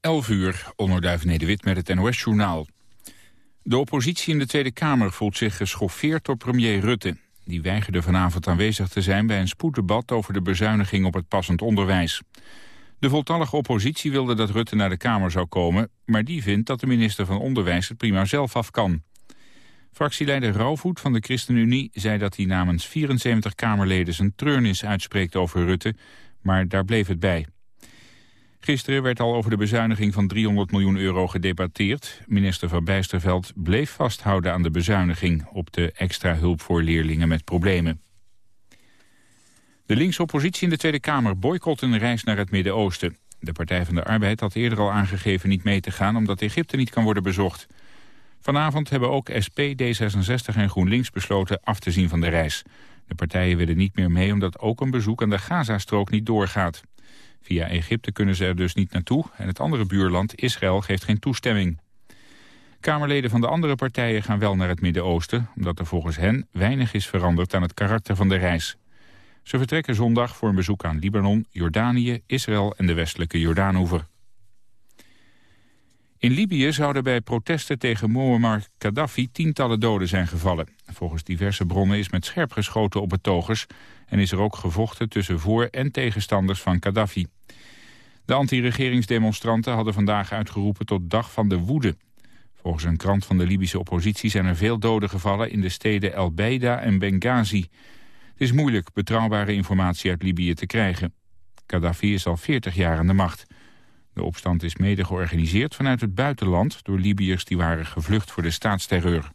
11 uur, onderduif Nederwit met het NOS-journaal. De oppositie in de Tweede Kamer voelt zich geschoffeerd door premier Rutte. Die weigerde vanavond aanwezig te zijn bij een spoeddebat over de bezuiniging op het passend onderwijs. De voltallige oppositie wilde dat Rutte naar de Kamer zou komen... maar die vindt dat de minister van Onderwijs het prima zelf af kan. Fractieleider Rauwvoet van de ChristenUnie zei dat hij namens 74 Kamerleden... zijn treurnis uitspreekt over Rutte, maar daar bleef het bij. Gisteren werd al over de bezuiniging van 300 miljoen euro gedebatteerd. Minister van Bijsterveld bleef vasthouden aan de bezuiniging... op de extra hulp voor leerlingen met problemen. De linkse oppositie in de Tweede Kamer boycott een reis naar het Midden-Oosten. De Partij van de Arbeid had eerder al aangegeven niet mee te gaan... omdat Egypte niet kan worden bezocht. Vanavond hebben ook SP, D66 en GroenLinks besloten af te zien van de reis. De partijen willen niet meer mee omdat ook een bezoek aan de Gazastrook niet doorgaat. Via Egypte kunnen ze er dus niet naartoe en het andere buurland, Israël, geeft geen toestemming. Kamerleden van de andere partijen gaan wel naar het Midden-Oosten... omdat er volgens hen weinig is veranderd aan het karakter van de reis. Ze vertrekken zondag voor een bezoek aan Libanon, Jordanië, Israël en de westelijke Jordaanoever. In Libië zouden bij protesten tegen Muammar Gaddafi tientallen doden zijn gevallen. Volgens diverse bronnen is met scherp geschoten op betogers... en is er ook gevochten tussen voor- en tegenstanders van Gaddafi. De anti-regeringsdemonstranten hadden vandaag uitgeroepen tot Dag van de Woede. Volgens een krant van de Libische oppositie zijn er veel doden gevallen... in de steden El Beida en Benghazi. Het is moeilijk betrouwbare informatie uit Libië te krijgen. Gaddafi is al 40 jaar aan de macht... De opstand is mede georganiseerd vanuit het buitenland... door Libiërs die waren gevlucht voor de staatsterreur.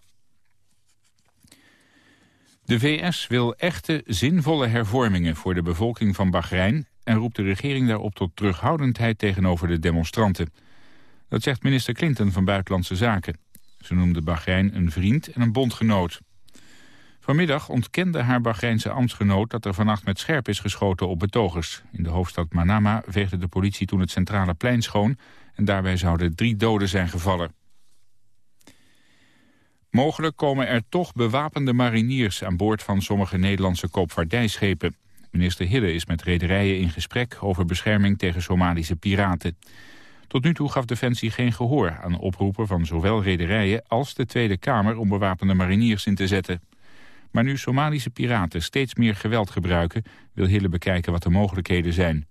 De VS wil echte, zinvolle hervormingen voor de bevolking van Bahrein... en roept de regering daarop tot terughoudendheid tegenover de demonstranten. Dat zegt minister Clinton van Buitenlandse Zaken. Ze noemde Bahrein een vriend en een bondgenoot. Vanmiddag ontkende haar Bahreinse ambtsgenoot dat er vannacht met scherp is geschoten op betogers. In de hoofdstad Manama veegde de politie toen het centrale plein schoon en daarbij zouden drie doden zijn gevallen. Mogelijk komen er toch bewapende mariniers aan boord van sommige Nederlandse koopvaardijschepen. Minister Hille is met rederijen in gesprek over bescherming tegen Somalische piraten. Tot nu toe gaf Defensie geen gehoor aan oproepen van zowel rederijen als de Tweede Kamer om bewapende mariniers in te zetten. Maar nu Somalische piraten steeds meer geweld gebruiken... wil Hille bekijken wat de mogelijkheden zijn.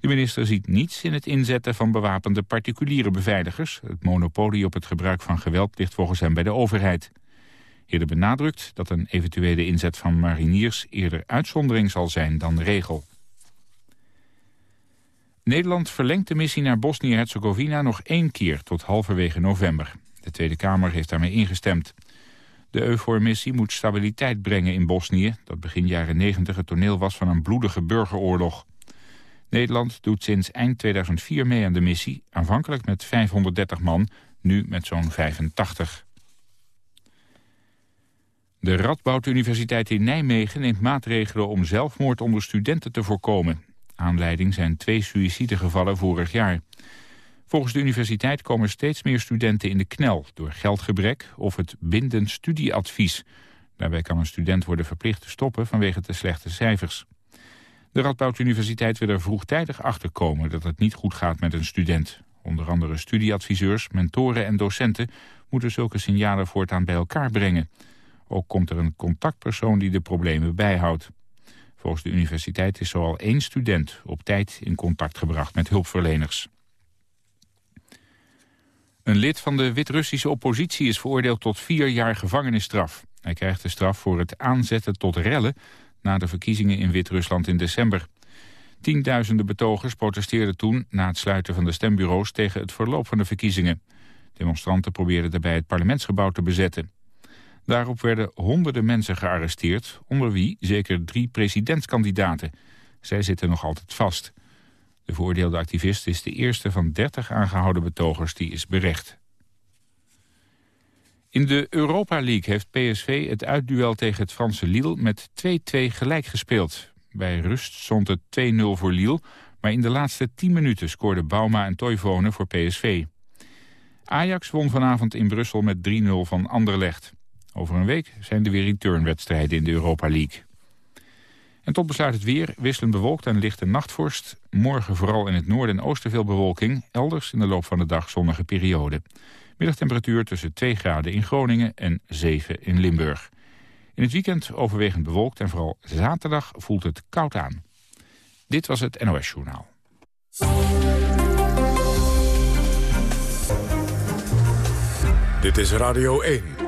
De minister ziet niets in het inzetten van bewapende particuliere beveiligers. Het monopolie op het gebruik van geweld ligt volgens hem bij de overheid. Hille benadrukt dat een eventuele inzet van mariniers... eerder uitzondering zal zijn dan regel. Nederland verlengt de missie naar Bosnië-Herzegovina nog één keer tot halverwege november. De Tweede Kamer heeft daarmee ingestemd. De EUFOR-missie moet stabiliteit brengen in Bosnië... dat begin jaren 90 het toneel was van een bloedige burgeroorlog. Nederland doet sinds eind 2004 mee aan de missie... aanvankelijk met 530 man, nu met zo'n 85. De Radboud Universiteit in Nijmegen neemt maatregelen om zelfmoord onder studenten te voorkomen. Aanleiding zijn twee suïcidegevallen vorig jaar. Volgens de universiteit komen steeds meer studenten in de knel... door geldgebrek of het bindend studieadvies. Daarbij kan een student worden verplicht te stoppen vanwege de slechte cijfers. De Radboud Universiteit wil er vroegtijdig achter komen dat het niet goed gaat met een student. Onder andere studieadviseurs, mentoren en docenten moeten zulke signalen voortaan bij elkaar brengen. Ook komt er een contactpersoon die de problemen bijhoudt. Volgens de universiteit is zoal één student op tijd in contact gebracht met hulpverleners. Een lid van de Wit-Russische oppositie is veroordeeld tot vier jaar gevangenisstraf. Hij krijgt de straf voor het aanzetten tot rellen na de verkiezingen in Wit-Rusland in december. Tienduizenden betogers protesteerden toen na het sluiten van de stembureaus tegen het verloop van de verkiezingen. Demonstranten probeerden daarbij het parlementsgebouw te bezetten. Daarop werden honderden mensen gearresteerd, onder wie zeker drie presidentskandidaten. Zij zitten nog altijd vast. De veroordeelde activist is de eerste van 30 aangehouden betogers die is berecht. In de Europa League heeft PSV het uitduel tegen het Franse Lille met 2-2 gelijk gespeeld. Bij rust stond het 2-0 voor Lille, maar in de laatste 10 minuten scoorden Bauma en Toivonen voor PSV. Ajax won vanavond in Brussel met 3-0 van Anderlecht. Over een week zijn er weer returnwedstrijden in de Europa League. En tot besluit het weer, wisselend bewolkt en lichte nachtvorst. Morgen vooral in het noorden en oosten veel bewolking. Elders in de loop van de dag zonnige periode. Middagtemperatuur tussen 2 graden in Groningen en 7 in Limburg. In het weekend overwegend bewolkt en vooral zaterdag voelt het koud aan. Dit was het NOS Journaal. Dit is Radio 1.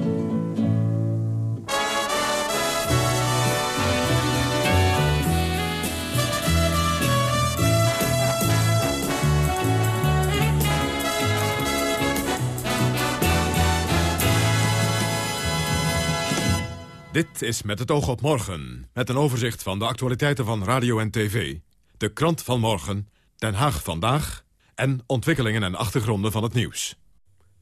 Dit is Met het oog op morgen, met een overzicht van de actualiteiten van radio en tv. De krant van morgen, Den Haag vandaag en ontwikkelingen en achtergronden van het nieuws.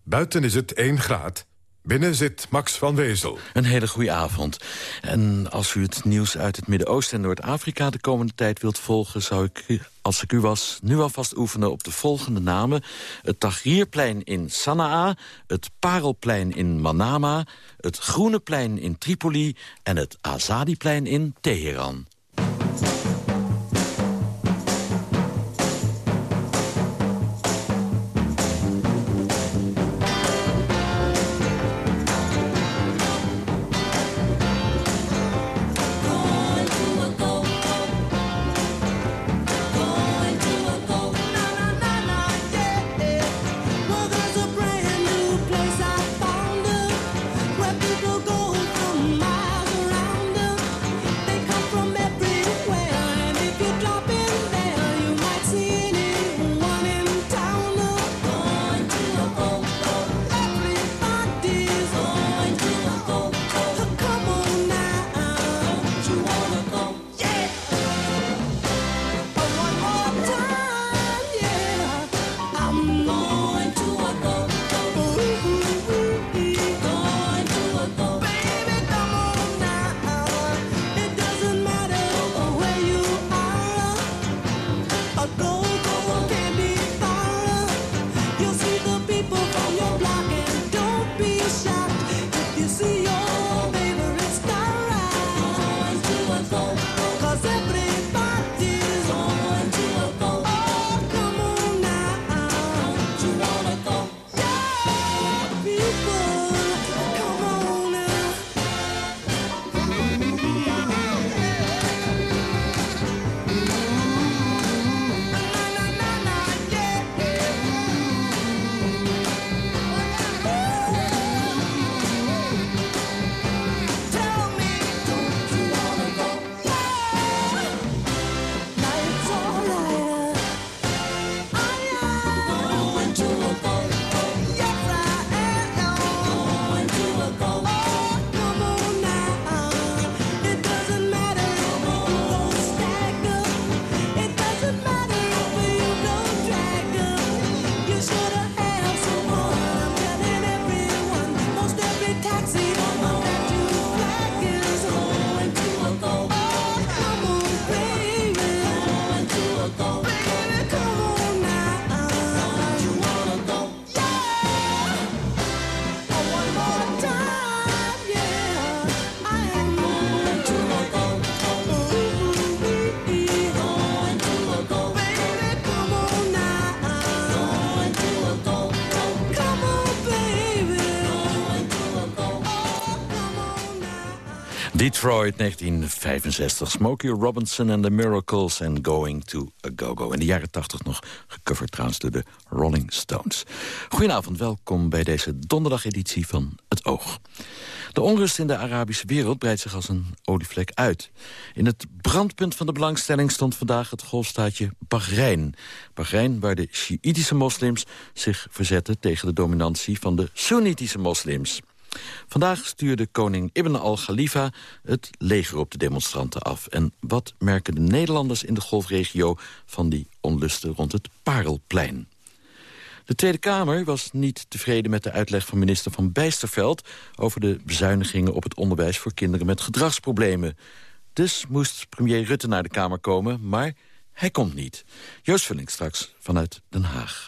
Buiten is het 1 graad, binnen zit Max van Wezel. Een hele goede avond. En als u het nieuws uit het Midden-Oosten en Noord-Afrika... de komende tijd wilt volgen, zou ik, als ik u was... nu alvast oefenen op de volgende namen. Het Tahrirplein in Sanaa, het Parelplein in Manama... het Groeneplein in Tripoli en het Azadiplein in Teheran. Detroit, 1965. Smokey Robinson and the Miracles and Going to a Go-Go. In de jaren 80 nog gecoverd trouwens door de Rolling Stones. Goedenavond, welkom bij deze donderdageditie van Het Oog. De onrust in de Arabische wereld breidt zich als een olievlek uit. In het brandpunt van de belangstelling stond vandaag het golfstaatje Bahrein. Bahrein waar de Sjiïtische moslims zich verzetten tegen de dominantie van de Soenitische moslims. Vandaag stuurde koning Ibn al-Khalifa het leger op de demonstranten af. En wat merken de Nederlanders in de golfregio van die onlusten rond het Parelplein? De Tweede Kamer was niet tevreden met de uitleg van minister Van Bijsterveld... over de bezuinigingen op het onderwijs voor kinderen met gedragsproblemen. Dus moest premier Rutte naar de Kamer komen, maar hij komt niet. Joost Vulling straks vanuit Den Haag.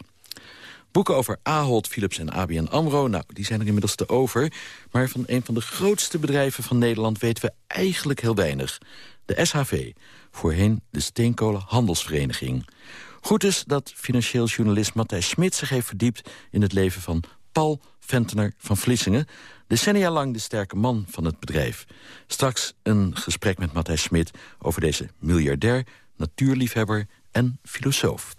Boeken over Ahold, Philips en ABN AMRO, nou, die zijn er inmiddels te over. Maar van een van de grootste bedrijven van Nederland weten we eigenlijk heel weinig. De SHV, voorheen de Steenkolen Handelsvereniging. Goed is dat financieel journalist Matthijs Smit zich heeft verdiept... in het leven van Paul Ventener van Vlissingen... decennia lang de sterke man van het bedrijf. Straks een gesprek met Matthijs Smit over deze miljardair, natuurliefhebber en filosoof.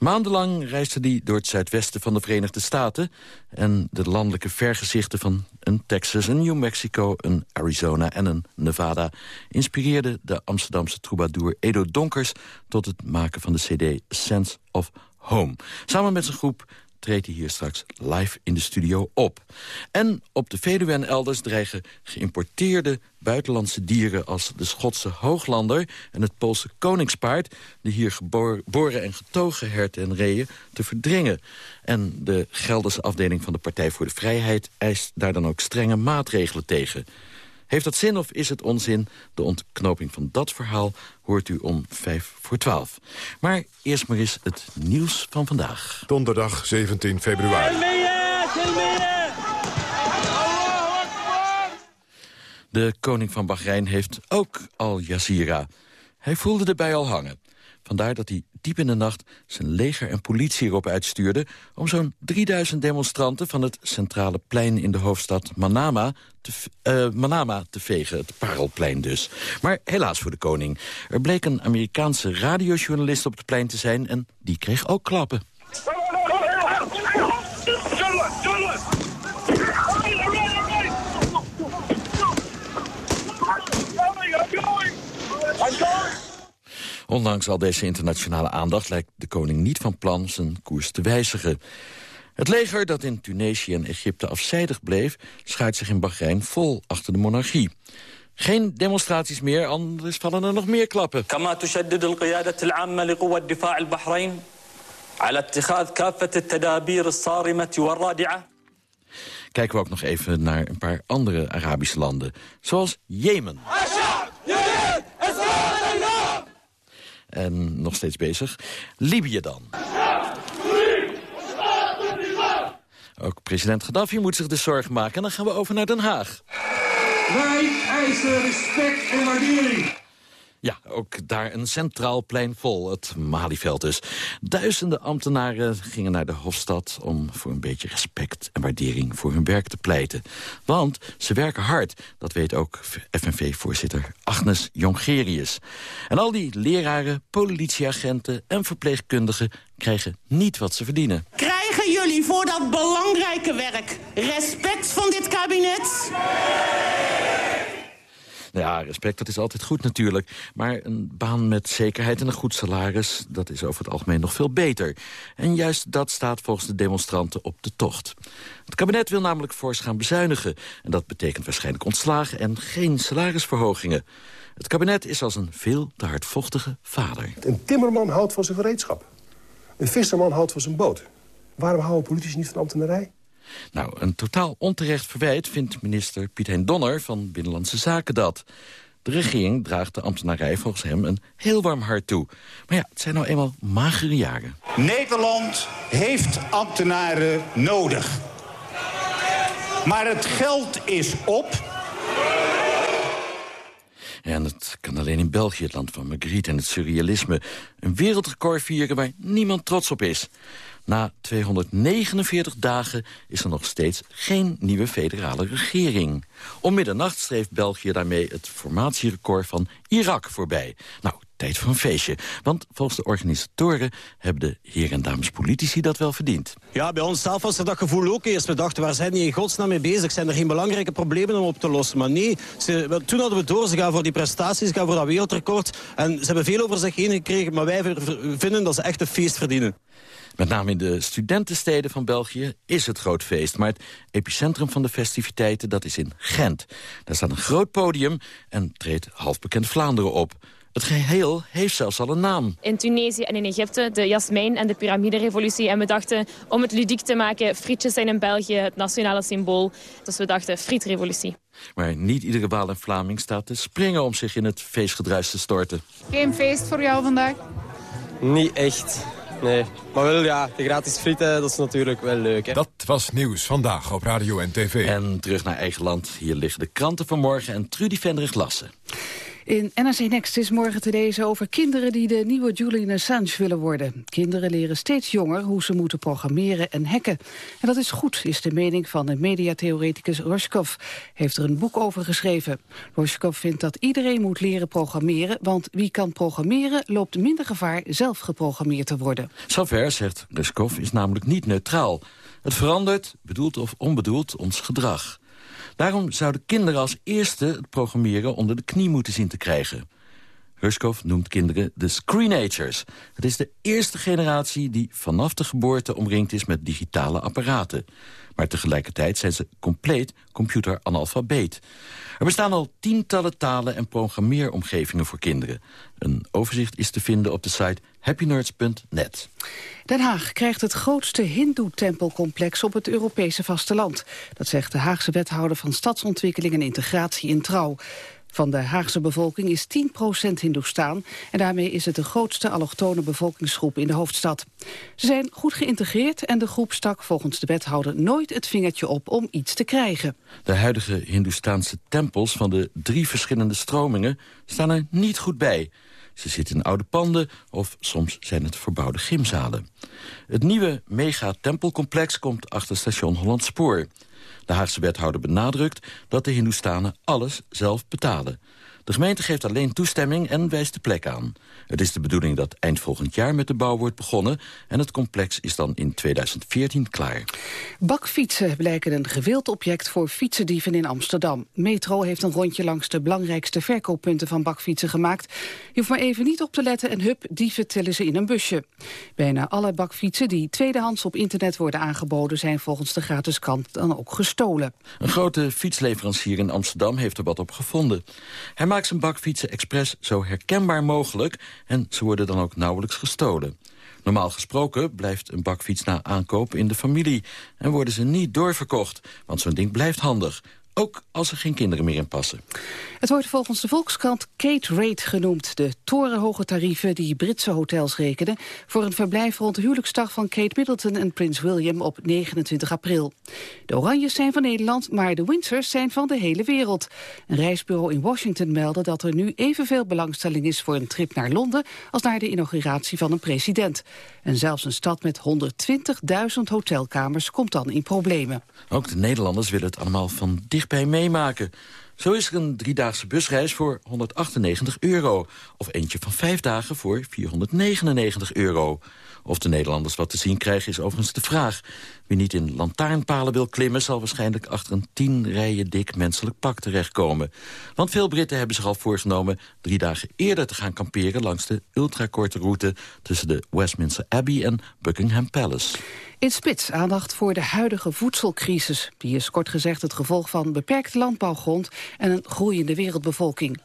Maandenlang reisde hij door het zuidwesten van de Verenigde Staten... en de landelijke vergezichten van een Texas, een New Mexico, een Arizona en een Nevada... inspireerden de Amsterdamse troubadour Edo Donkers... tot het maken van de cd Sense of Home. Samen met zijn groep treedt hij hier straks live in de studio op. En op de Veluwe en elders dreigen geïmporteerde buitenlandse dieren... als de Schotse hooglander en het Poolse koningspaard... de hier geboren en getogen herten en reeën te verdringen. En de Gelderse afdeling van de Partij voor de Vrijheid... eist daar dan ook strenge maatregelen tegen... Heeft dat zin of is het onzin? De ontknoping van dat verhaal hoort u om 5 voor 12. Maar eerst maar eens het nieuws van vandaag. Donderdag 17 februari. De koning van Bahrein heeft ook Al Jazeera. Hij voelde erbij al hangen. Vandaar dat hij diep in de nacht zijn leger en politie erop uitstuurde... om zo'n 3000 demonstranten van het centrale plein in de hoofdstad Manama te, uh, Manama te vegen. Het Parelplein dus. Maar helaas voor de koning. Er bleek een Amerikaanse radiojournalist op het plein te zijn... en die kreeg ook klappen. Ondanks al deze internationale aandacht lijkt de koning niet van plan zijn koers te wijzigen. Het leger dat in Tunesië en Egypte afzijdig bleef... schuit zich in Bahrein vol achter de monarchie. Geen demonstraties meer, anders vallen er nog meer klappen. Kijken we ook nog even naar een paar andere Arabische landen, zoals Jemen. En nog steeds bezig. Libië dan. Ook president Gaddafi moet zich dus zorgen maken. En dan gaan we over naar Den Haag. Wij eisen respect en waardering. Ja, ook daar een centraal plein vol, het Malieveld dus. Duizenden ambtenaren gingen naar de Hofstad... om voor een beetje respect en waardering voor hun werk te pleiten. Want ze werken hard, dat weet ook FNV-voorzitter Agnes Jongerius. En al die leraren, politieagenten en verpleegkundigen... krijgen niet wat ze verdienen. Krijgen jullie voor dat belangrijke werk respect van dit kabinet? Nou ja, respect, dat is altijd goed natuurlijk. Maar een baan met zekerheid en een goed salaris... dat is over het algemeen nog veel beter. En juist dat staat volgens de demonstranten op de tocht. Het kabinet wil namelijk fors gaan bezuinigen. En dat betekent waarschijnlijk ontslagen en geen salarisverhogingen. Het kabinet is als een veel te hardvochtige vader. Een timmerman houdt van zijn gereedschap. Een visserman houdt van zijn boot. Waarom houden politici niet van ambtenarij? Nou, een totaal onterecht verwijt vindt minister Piet Hein Donner van Binnenlandse Zaken dat. De regering draagt de ambtenarij volgens hem een heel warm hart toe. Maar ja, het zijn nou eenmaal magere jaren. Nederland heeft ambtenaren nodig. Maar het geld is op. En het kan alleen in België, het land van Magritte en het surrealisme... een wereldrecord vieren waar niemand trots op is. Na 249 dagen is er nog steeds geen nieuwe federale regering. Om middernacht streeft België daarmee het formatierecord van Irak voorbij. Nou, tijd voor een feestje. Want volgens de organisatoren hebben de heren en dames politici dat wel verdiend. Ja, bij ons zelf was er dat gevoel ook eerst. We dachten, waar zijn die in godsnaam mee bezig? Zijn er geen belangrijke problemen om op te lossen? Maar nee, ze, toen hadden we door. Ze gaan voor die prestaties, ze gaan voor dat wereldrecord. En ze hebben veel over zich heen gekregen, maar wij vinden dat ze echt een feest verdienen. Met name in de studentensteden van België is het groot feest. Maar het epicentrum van de festiviteiten dat is in Gent. Daar staat een groot podium en treedt halfbekend Vlaanderen op. Het geheel heeft zelfs al een naam. In Tunesië en in Egypte de jasmijn en de piramiderevolutie. En we dachten, om het ludiek te maken, frietjes zijn in België het nationale symbool. Dus we dachten, frietrevolutie. Maar niet iedere Waal en Vlaming staat te springen om zich in het feestgedruis te storten. Geen feest voor jou vandaag? Niet echt. Nee, maar wel ja, de gratis frieten, dat is natuurlijk wel leuk. Hè? Dat was nieuws vandaag op Radio en TV. En terug naar eigen land. Hier liggen de kranten van morgen en Trudy Vendrig Lassen. In NRC Next is morgen te lezen over kinderen die de nieuwe Julian Assange willen worden. Kinderen leren steeds jonger hoe ze moeten programmeren en hacken. En dat is goed, is de mening van de mediatheoreticus Roshkov. Heeft er een boek over geschreven. Roshkov vindt dat iedereen moet leren programmeren, want wie kan programmeren loopt minder gevaar zelf geprogrammeerd te worden. Zover, zegt Roshkov, is namelijk niet neutraal. Het verandert, bedoeld of onbedoeld, ons gedrag. Daarom zouden kinderen als eerste het programmeren onder de knie moeten zien te krijgen. Ruskov noemt kinderen de screenagers. Het is de eerste generatie die vanaf de geboorte omringd is met digitale apparaten. Maar tegelijkertijd zijn ze compleet computeranalfabeet. Er bestaan al tientallen talen en programmeeromgevingen voor kinderen. Een overzicht is te vinden op de site happynerds.net. Den Haag krijgt het grootste hindoe-tempelcomplex op het Europese vasteland. Dat zegt de Haagse wethouder van Stadsontwikkeling en Integratie in Trouw. Van de Haagse bevolking is 10% Hindoestaan... en daarmee is het de grootste allochtone bevolkingsgroep in de hoofdstad. Ze zijn goed geïntegreerd en de groep stak volgens de wethouder... nooit het vingertje op om iets te krijgen. De huidige Hindoestaanse tempels van de drie verschillende stromingen... staan er niet goed bij... Ze zitten in oude panden of soms zijn het verbouwde gymzalen. Het nieuwe mega-tempelcomplex komt achter station Holland Spoor. De Haagse wethouder benadrukt dat de Hindoestanen alles zelf betalen. De gemeente geeft alleen toestemming en wijst de plek aan. Het is de bedoeling dat eind volgend jaar met de bouw wordt begonnen... en het complex is dan in 2014 klaar. Bakfietsen blijken een gewild object voor fietsendieven in Amsterdam. Metro heeft een rondje langs de belangrijkste verkooppunten van bakfietsen gemaakt. Je hoeft maar even niet op te letten en hup, dieven tellen ze in een busje. Bijna alle bakfietsen die tweedehands op internet worden aangeboden... zijn volgens de gratis kant dan ook gestolen. Een grote fietsleverancier in Amsterdam heeft er wat op gevonden. Hij maakt zijn bakfietsen expres zo herkenbaar mogelijk... en ze worden dan ook nauwelijks gestolen. Normaal gesproken blijft een bakfiets na aankoop in de familie... en worden ze niet doorverkocht, want zo'n ding blijft handig. Ook als er geen kinderen meer in passen. Het wordt volgens de Volkskrant Kate Rate genoemd. De torenhoge tarieven die Britse hotels rekenen... voor een verblijf rond de huwelijksdag van Kate Middleton en Prins William op 29 april. De Oranjes zijn van Nederland, maar de Windsors zijn van de hele wereld. Een reisbureau in Washington meldde dat er nu evenveel belangstelling is... voor een trip naar Londen als naar de inauguratie van een president. En zelfs een stad met 120.000 hotelkamers komt dan in problemen. Ook de Nederlanders willen het allemaal van dichtbij meemaken. Zo is er een driedaagse busreis voor 198 euro. Of eentje van vijf dagen voor 499 euro. Of de Nederlanders wat te zien krijgen is overigens de vraag. Wie niet in lantaarnpalen wil klimmen... zal waarschijnlijk achter een tien rijen dik menselijk pak terechtkomen. Want veel Britten hebben zich al voorgenomen... drie dagen eerder te gaan kamperen langs de ultrakorte route... tussen de Westminster Abbey en Buckingham Palace. In Spits aandacht voor de huidige voedselcrisis. Die is kort gezegd het gevolg van beperkte landbouwgrond en een groeiende wereldbevolking.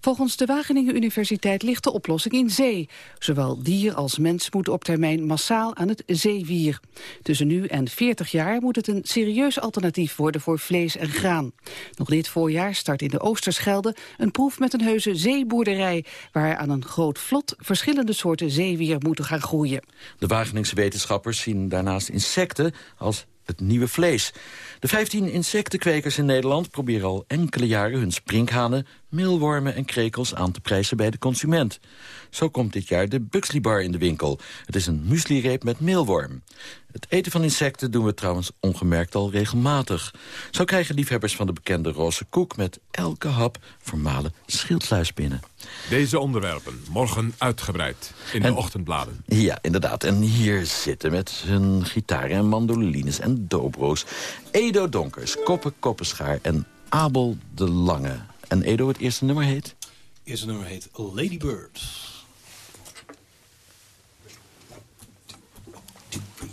Volgens de Wageningen Universiteit ligt de oplossing in zee. Zowel dier als mens moeten op termijn massaal aan het zeewier. Tussen nu en 40 jaar moet het een serieus alternatief worden voor vlees en graan. Nog dit voorjaar start in de Oosterschelde een proef met een heuse zeeboerderij... waar aan een groot vlot verschillende soorten zeewier moeten gaan groeien. De Wageningse wetenschappers zien daarnaast insecten als het nieuwe vlees. De 15 insectenkwekers in Nederland proberen al enkele jaren hun sprinkhanen, meelwormen en krekels aan te prijzen bij de consument. Zo komt dit jaar de Buxley Bar in de winkel. Het is een mueslireep met meelworm. Het eten van insecten doen we trouwens ongemerkt al regelmatig. Zo krijgen liefhebbers van de bekende roze koek met elke hap vermalen schildluis binnen. Deze onderwerpen morgen uitgebreid in de ochtendbladen. Ja, inderdaad. En hier zitten met hun gitaar en mandolines en dobro's... Edo Donkers, Koppen Koppenschaar en Abel de Lange. En Edo, het eerste nummer heet? Het eerste nummer heet Lady Bird.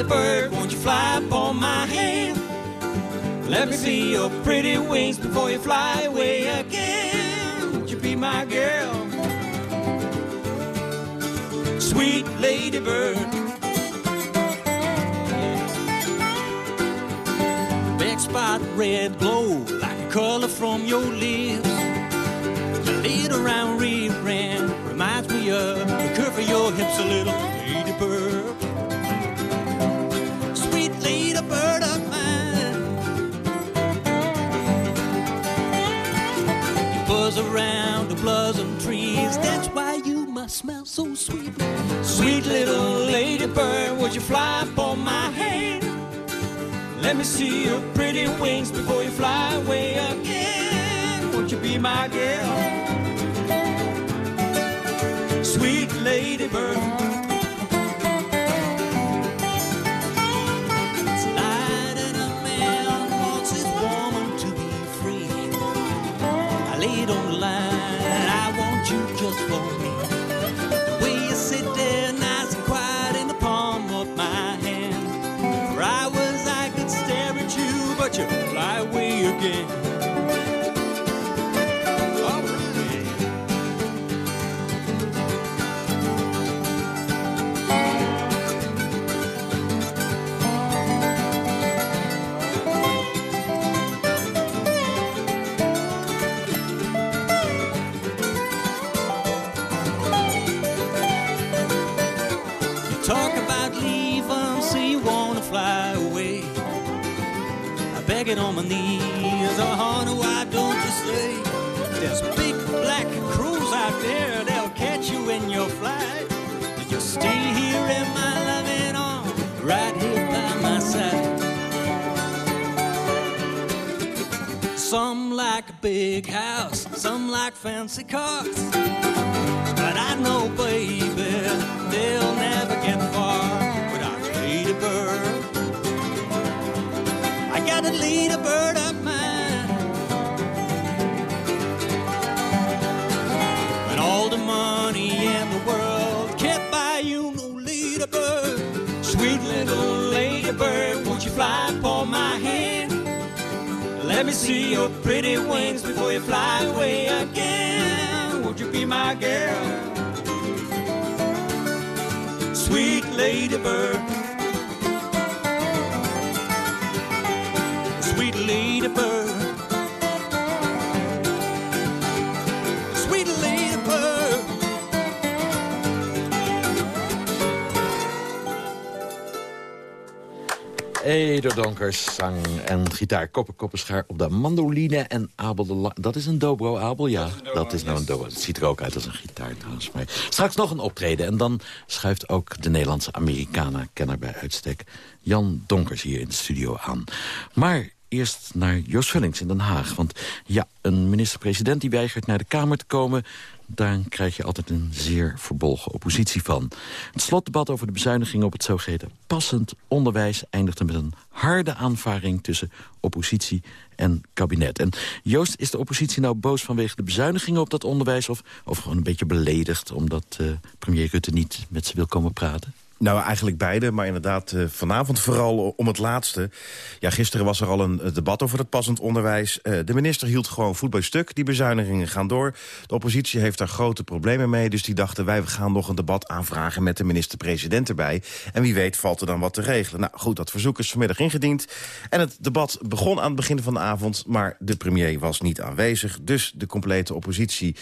ladybird, won't you fly upon my hand? Let me see your pretty wings before you fly away again. Won't you be my girl? Sweet ladybird. Big spot red glow like a color from your lips. So sweet. Sweet little ladybird, would you fly upon my hand? Let me see your pretty wings before you fly away again. Won't you be my girl? Sweet ladybird. It on my knees, oh honey, why don't you stay? There's big black crows out there, they'll catch you in your flight. But you stay here in my loving arms, right here by my side. Some like a big house, some like fancy cars. But I know, baby, they'll never get ladybird, won't you fly upon my hand? Let me see your pretty wings before you fly away again. Won't you be my girl? Sweet ladybird. Sweet ladybird. Eder Donkers, zang en gitaar, koppen, koppen, schaar op de mandoline en Abel de La Dat is een dobro, Abel? Ja, dat is nou een dobro. Het ziet er ook uit als een gitaar trouwens. Maar straks nog een optreden en dan schuift ook de Nederlandse Americana-kenner bij uitstek... Jan Donkers hier in de studio aan. Maar eerst naar Joost Vullings in Den Haag. Want ja, een minister-president die weigert naar de Kamer te komen... daar krijg je altijd een zeer verbolgen oppositie van. Het slotdebat over de bezuinigingen op het zogeheten passend onderwijs... eindigde met een harde aanvaring tussen oppositie en kabinet. En Joost, is de oppositie nou boos vanwege de bezuinigingen op dat onderwijs... of, of gewoon een beetje beledigd omdat uh, premier Rutte niet met ze wil komen praten? Nou, eigenlijk beide, maar inderdaad uh, vanavond vooral om het laatste. Ja, gisteren was er al een uh, debat over het passend onderwijs. Uh, de minister hield gewoon voet bij stuk. Die bezuinigingen gaan door. De oppositie heeft daar grote problemen mee. Dus die dachten, wij gaan nog een debat aanvragen met de minister-president erbij. En wie weet valt er dan wat te regelen. Nou goed, dat verzoek is vanmiddag ingediend. En het debat begon aan het begin van de avond... maar de premier was niet aanwezig. Dus de complete oppositie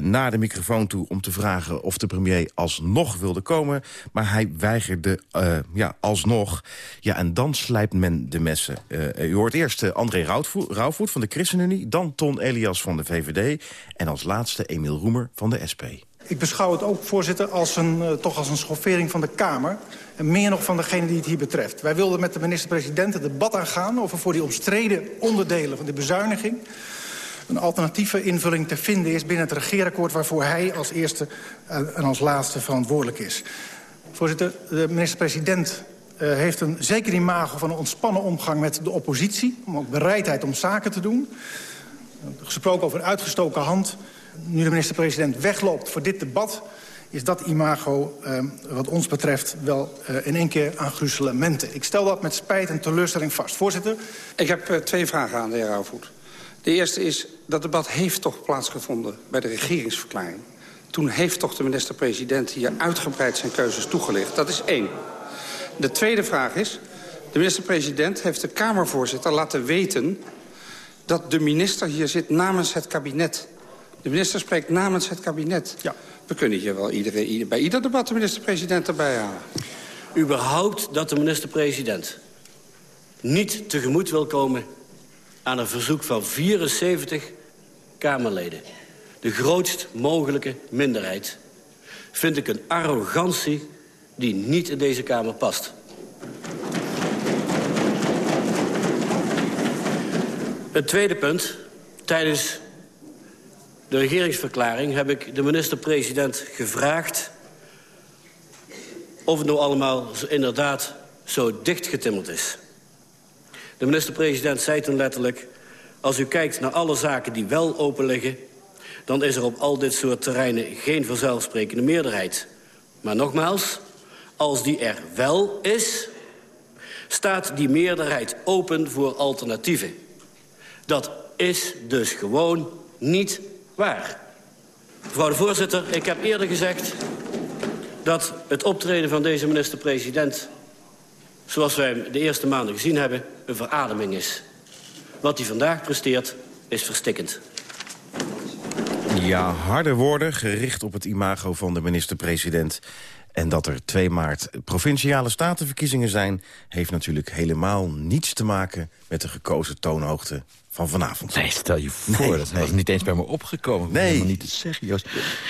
naar de microfoon toe... om te vragen of de premier alsnog wilde komen. Maar hij hij weigerde uh, ja, alsnog. Ja, en dan slijpt men de messen. Uh, u hoort eerst uh, André Rauwvoet van de ChristenUnie... dan Ton Elias van de VVD... en als laatste Emiel Roemer van de SP. Ik beschouw het ook, voorzitter, als een, toch als een schoffering van de Kamer. En meer nog van degene die het hier betreft. Wij wilden met de minister-president het debat aangaan... over voor die omstreden onderdelen van de bezuiniging een alternatieve invulling te vinden is binnen het regeerakkoord... waarvoor hij als eerste en als laatste verantwoordelijk is. Voorzitter, de minister-president uh, heeft een zeker imago van een ontspannen omgang met de oppositie. Om ook bereidheid om zaken te doen. Gesproken over een uitgestoken hand. Nu de minister-president wegloopt voor dit debat is dat imago, uh, wat ons betreft, wel uh, in één keer aan gruzelementen. Ik stel dat met spijt en teleurstelling vast. Voorzitter? Ik heb twee vragen aan de heer Rauwvoet. De eerste is, dat debat heeft toch plaatsgevonden bij de regeringsverklaring. Toen heeft toch de minister-president hier uitgebreid zijn keuzes toegelicht. Dat is één. De tweede vraag is, de minister-president heeft de Kamervoorzitter laten weten... dat de minister hier zit namens het kabinet. De minister spreekt namens het kabinet. Ja. We kunnen hier wel iedere, bij ieder debat de minister-president erbij halen. Überhaupt dat de minister-president niet tegemoet wil komen aan een verzoek van 74 Kamerleden. De grootst mogelijke minderheid. Vind ik een arrogantie die niet in deze Kamer past. Het tweede punt. Tijdens de regeringsverklaring heb ik de minister-president gevraagd... of het nou allemaal inderdaad zo dichtgetimmerd is. De minister-president zei toen letterlijk... als u kijkt naar alle zaken die wel open liggen... dan is er op al dit soort terreinen geen vanzelfsprekende meerderheid. Maar nogmaals, als die er wel is... staat die meerderheid open voor alternatieven. Dat is dus gewoon niet waar. Mevrouw de voorzitter, ik heb eerder gezegd... dat het optreden van deze minister-president... zoals wij hem de eerste maanden gezien hebben, een verademing is. Wat hij vandaag presteert, is verstikkend. Ja, harde woorden gericht op het imago van de minister-president. En dat er 2 maart provinciale statenverkiezingen zijn... heeft natuurlijk helemaal niets te maken met de gekozen toonhoogte van vanavond. Nee, stel je voor, nee, dat nee. was niet eens bij me opgekomen. Nee. Niet te zeggen, Joost.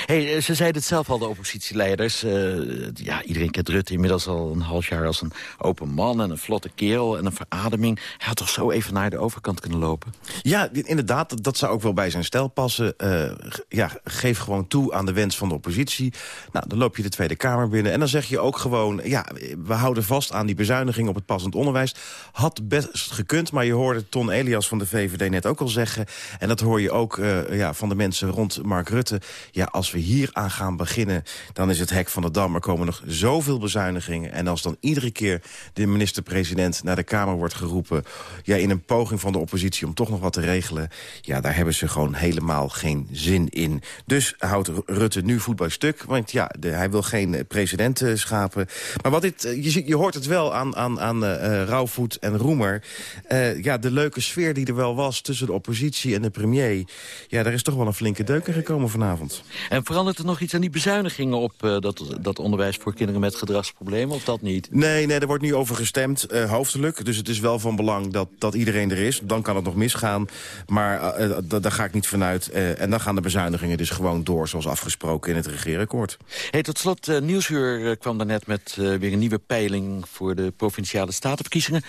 Hey, ze zeiden het zelf al, de oppositieleiders. Uh, ja, iedereen kent Rutte inmiddels al een half jaar als een open man... en een vlotte kerel en een verademing. Hij had toch zo even naar de overkant kunnen lopen? Ja, inderdaad, dat, dat zou ook wel bij zijn stijl passen. Uh, ja, geef gewoon toe aan de wens van de oppositie. Nou, dan loop je de Tweede Kamer binnen en dan zeg je ook gewoon... ja, we houden vast aan die bezuiniging op het passend onderwijs. Had best gekund, maar je hoorde Ton Elias van de VVD VVD net ook al zeggen. En dat hoor je ook uh, ja, van de mensen rond Mark Rutte. Ja, als we hier aan gaan beginnen, dan is het hek van de dam. Er komen nog zoveel bezuinigingen. En als dan iedere keer de minister-president naar de Kamer wordt geroepen... Ja, in een poging van de oppositie om toch nog wat te regelen... ja, daar hebben ze gewoon helemaal geen zin in. Dus houdt Rutte nu voet bij stuk. Want ja, hij wil geen president uh, schapen. Maar wat dit, uh, je, je hoort het wel aan, aan, aan Rauwvoet en Roemer. ja, de leuke sfeer die er wel was tussen de oppositie en de premier... ja, daar is toch wel een flinke deuk in gekomen vanavond. En verandert er nog iets aan die bezuinigingen op uh, dat, dat onderwijs voor kinderen met gedragsproblemen, of dat niet? Nee, nee er wordt nu over gestemd, uh, hoofdelijk. Dus het is wel van belang dat, dat iedereen er is. Dan kan het nog misgaan, maar uh, daar ga ik niet vanuit. en dan gaan de bezuinigingen dus gewoon door, zoals afgesproken in het regeerakkoord. Hey, tot slot, Nieuwsuur kwam daarnet met weer een nieuwe peiling... voor de Provinciale Statenverkiezingen.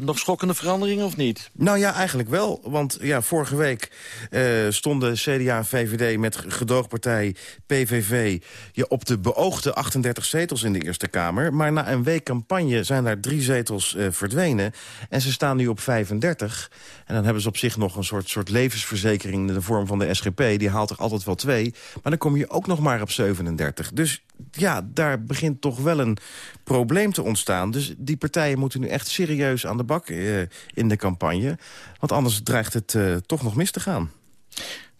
nog schokkende veranderingen of niet? Nou ja, eigenlijk wel, want ja, vorige week uh, stonden CDA en VVD met gedoogpartij PVV... Ja, op de beoogde 38 zetels in de Eerste Kamer. Maar na een week campagne zijn daar drie zetels uh, verdwenen. En ze staan nu op 35. En dan hebben ze op zich nog een soort, soort levensverzekering... in de vorm van de SGP, die haalt er altijd wel twee. Maar dan kom je ook nog maar op 37. Dus ja, daar begint toch wel een probleem te ontstaan. Dus die partijen moeten nu echt serieus aan de bak uh, in de campagne. Want anders dreigt het uh, toch nog mis te gaan.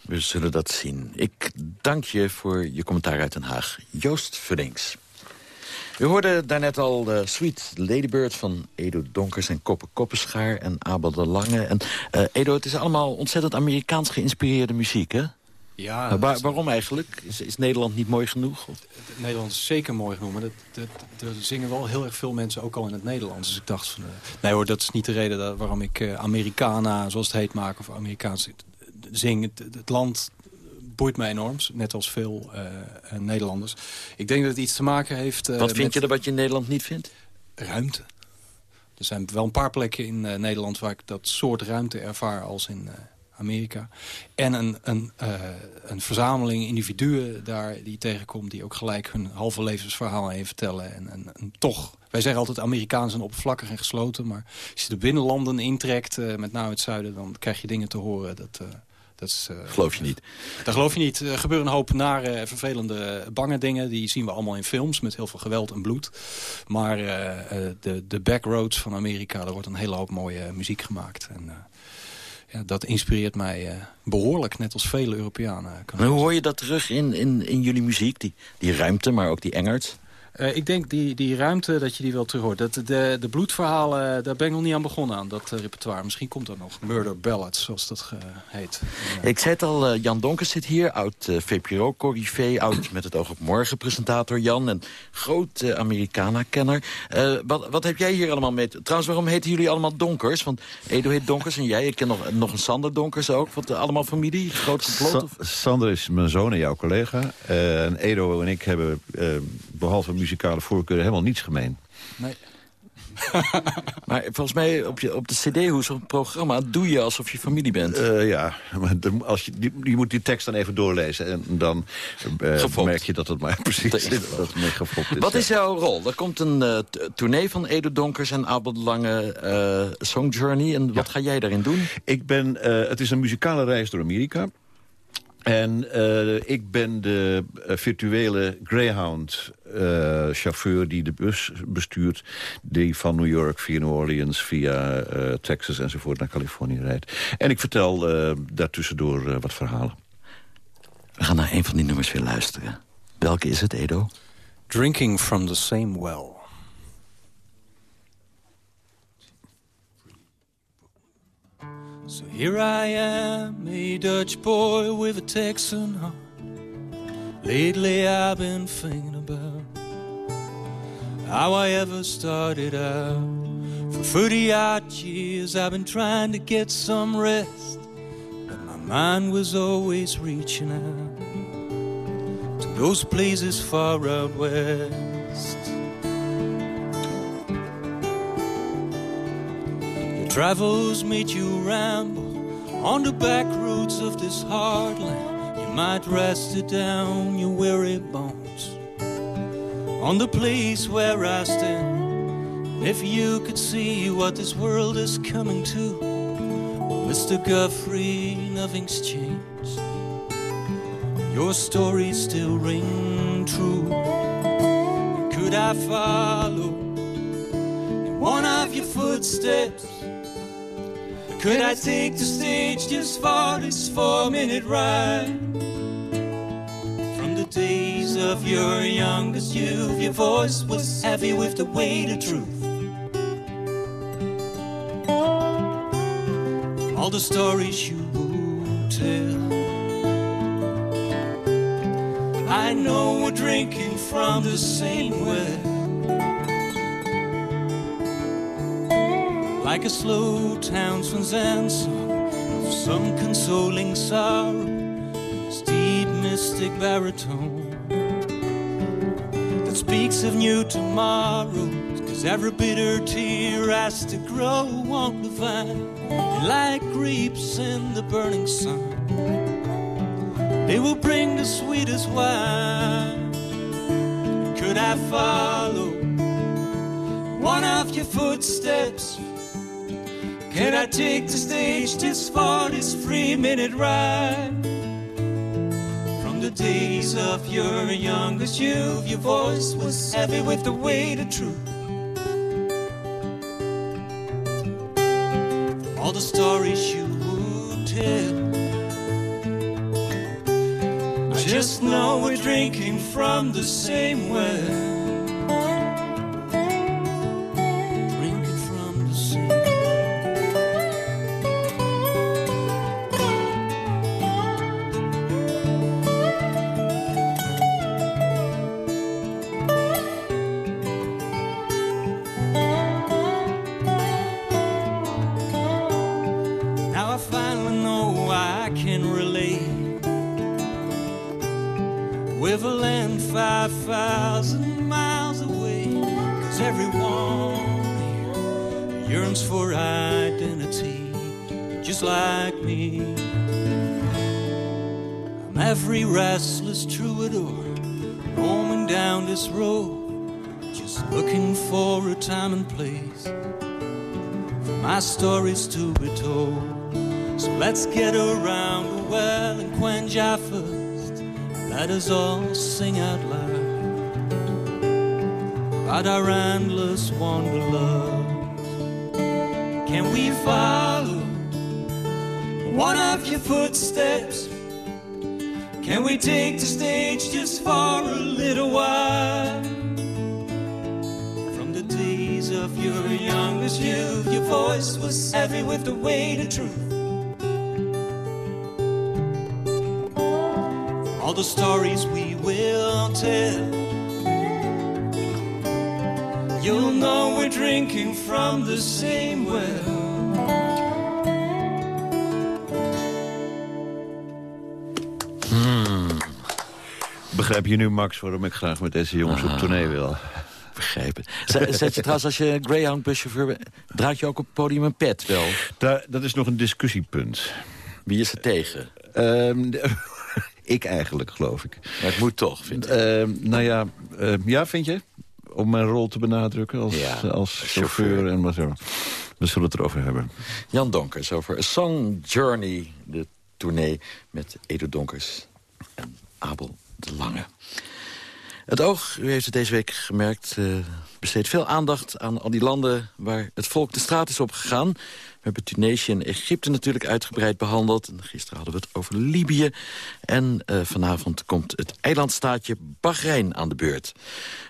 We zullen dat zien. Ik dank je voor je commentaar uit Den Haag. Joost Verdenks. We hoorden daarnet al de Sweet Ladybird van Edo Donkers en Koppen Koppenschaar en Abel de Lange. En uh, Edo, het is allemaal ontzettend Amerikaans geïnspireerde muziek, hè? Ja, waar, waarom eigenlijk? Is, is, Nederland niet mooi genoeg? Of? Nederland is zeker mooi genoeg, maar dat, dat, er zingen wel heel erg veel mensen ook al in het Nederlands. Dus ik dacht van, uh, nee hoor, dat is niet de reden dat, waarom ik uh, Americana, zoals het heet, maak, of Amerikaans zing. Het, het, land boeit mij enorm, net als veel uh, Nederlanders. Ik denk dat het iets te maken heeft... wat vind met je er wat je in Nederland niet vindt? Ruimte. Er zijn wel een paar plekken in Nederland waar ik dat soort ruimte ervaar als in Amerika. En een, een, uh, een verzameling individuen daar die tegenkomt... die ook gelijk hun halve levensverhaal heen vertellen. En, en, en toch, wij zeggen altijd Amerikanen zijn oppervlakkig en gesloten... maar als je de binnenlanden intrekt, uh, met name het zuiden... dan krijg je dingen te horen dat... Uh, dat is, uh, geloof je niet? Dat geloof je niet. Er gebeuren een hoop nare, vervelende, bange dingen. Die zien we allemaal in films met heel veel geweld en bloed. Maar uh, de, de backroads van Amerika, daar wordt een hele hoop mooie muziek gemaakt. En, uh, ja, dat inspireert mij behoorlijk, net als vele Europeanen. Hoe hoor je dat terug in, in, in jullie muziek? Die, die ruimte, maar ook die Engerts? Uh, ik denk die, die ruimte dat je die wel terug hoort. Dat, de, de bloedverhalen, daar ben ik nog niet aan begonnen aan, dat uh, repertoire. Misschien komt dat nog. Murder Ballads, zoals dat uh, heet. Ik zei het al, Jan Donkers zit hier, oud VPRO, corrivé, oud met het oog op morgen presentator Jan. En groot Americana-kenner. wat, wat heb jij hier allemaal mee? Trouwens, waarom heten jullie allemaal Donkers? Want Edo heet Donkers en jij. Ik ken nog, nog een Sander Donkers ook. Wat, allemaal familie? Groot complot? Sa Sander is mijn zoon en jouw collega. en Edo en ik hebben behalve muzikale voorkeuren helemaal niets gemeen. Nee. maar volgens mij op, je, op de cd, hoe zo'n programma, doe je alsof je familie bent. Uh, ja, maar als je, je moet die tekst dan even doorlezen. En dan uh, merk je dat het maar precies dat gefopt is. Wat is jouw rol? Er komt een uh, tournee van Edo Donkers en Abel Lange Song Journey. En wat ja. ga jij daarin doen? Ik ben, het is een muzikale reis door Amerika. En uh, ik ben de virtuele Greyhound-chauffeur uh, die de bus bestuurt... die van New York via New Orleans, via Texas enzovoort naar Californië rijdt. En ik vertel daartussendoor wat verhalen. We gaan naar een van die nummers weer luisteren. Welke is het, Edo? Drinking from the same well. So here I am, a Dutch boy with a Texan heart. Lately I've been thinking about how I ever started out. For 30 odd years I've been trying to get some rest, but my mind was always reaching out to those places far out west. Your travels made you ramble on the back roads of this hard land. Might rest it down your weary bones on the place where I stand. If you could see what this world is coming to, Mr. Guthrie, nothing's changed. Your story still ring true. Could I follow in one of your footsteps? Could I take the stage just for this four minute ride? Of your youngest youth, your voice was heavy with the weight of truth. All the stories you would tell. I know we're drinking from the same well. like a slow townsman's answer of some consoling sorrow, mystic baritone speaks of new tomorrows. Cause every bitter tear has to grow on the vine, like grapes in the burning sun. They will bring the sweetest wine. Could I follow one of your footsteps? Can I take the stage just for this three minute ride? The days of your youngest youth, your voice was heavy with the weight of truth. All the stories you would tell. I just know we're drinking from the same well. Stories to be told. So let's get around the well and quench our thirst. Let us all sing out loud about our endless wanderlust. Can we follow one of your footsteps? Can we take the stage just for a little while? From the days of your youngest youth, your voice was heavy with the weight of truth. All the stories we will tell. You'll know we're drinking from the same well. Hmm. Begrijp je nu, Max, waarom ik graag met deze jongens op tournee wil? Zet je trouwens, als je Greyhound-buschauffeur bent... draag je ook op het podium een pet wel? Daar, dat is nog een discussiepunt. Wie is er tegen? Ehm, de- ik eigenlijk, geloof ik. Maar het moet toch, vind ik. Ehm, nou ja, ehm, ja, vind je? Om mijn rol te benadrukken als, Ja, als als chauffeur. chauffeur. en wat zo. We zullen het erover hebben. Jan Donkers over A Song Journey, de tournee met Edo Donkers en Abel de Lange. Het oog, u heeft het deze week gemerkt, eh, besteedt veel aandacht aan al die landen waar het volk de straat is opgegaan. We hebben Tunesië en Egypte natuurlijk uitgebreid behandeld. En gisteren hadden we het over Libië. En eh, vanavond komt het eilandstaatje Bahrein aan de beurt.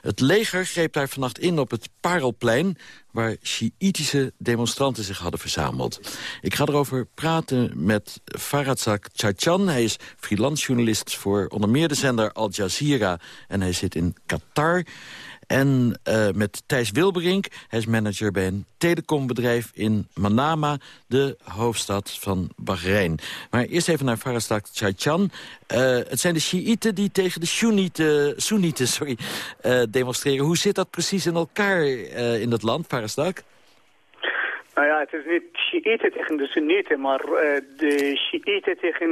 Het leger greep daar vannacht in op het Parelplein... waar Sjiïtische demonstranten zich hadden verzameld. Ik ga erover praten met Farazak Chachan. Hij is freelance journalist voor onder meer de zender Al Jazeera... en hij zit in Qatar... En eh, met Thijs Wilberink, hij is manager bij een telecombedrijf in Manama, de hoofdstad van Bahrein. Maar eerst even naar Farastak Chaychan. Eh, het zijn de Shiiten die tegen de Soenieten, sorry, eh, demonstreren. Hoe zit dat precies in elkaar in dat land, Farastak? Nou ja, het is niet Shiiten tegen de Soenieten, maar de Shiiten tegen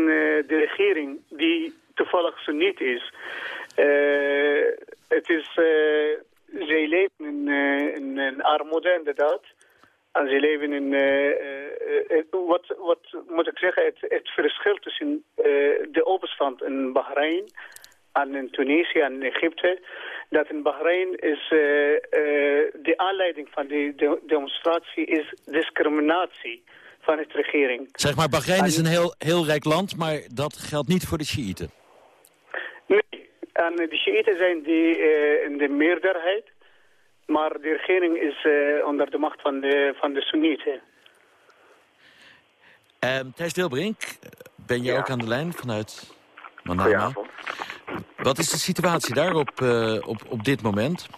de regering die toevallig Soeniet is. Het is, eh, zij leven in, eh, in, in armoede inderdaad. En ze leven in, eh, wat, wat moet ik zeggen, het, het verschil tussen eh, de opstand in Bahrein en in Tunesië en in Egypte, dat in Bahrein is de aanleiding van die de demonstratie is discriminatie van de regering. Zeg maar, Bahrein is een heel, heel rijk land, maar dat geldt niet voor de Shiiten. Nee, en de Shiiten zijn die, eh, in de meerderheid, maar de regering is eh, onder de macht van de, van de Soenieten. Ehm Thijs Wilberink, ben je ook aan de lijn vanuit Manama? Wat is de situatie daar op, eh, op, op dit moment?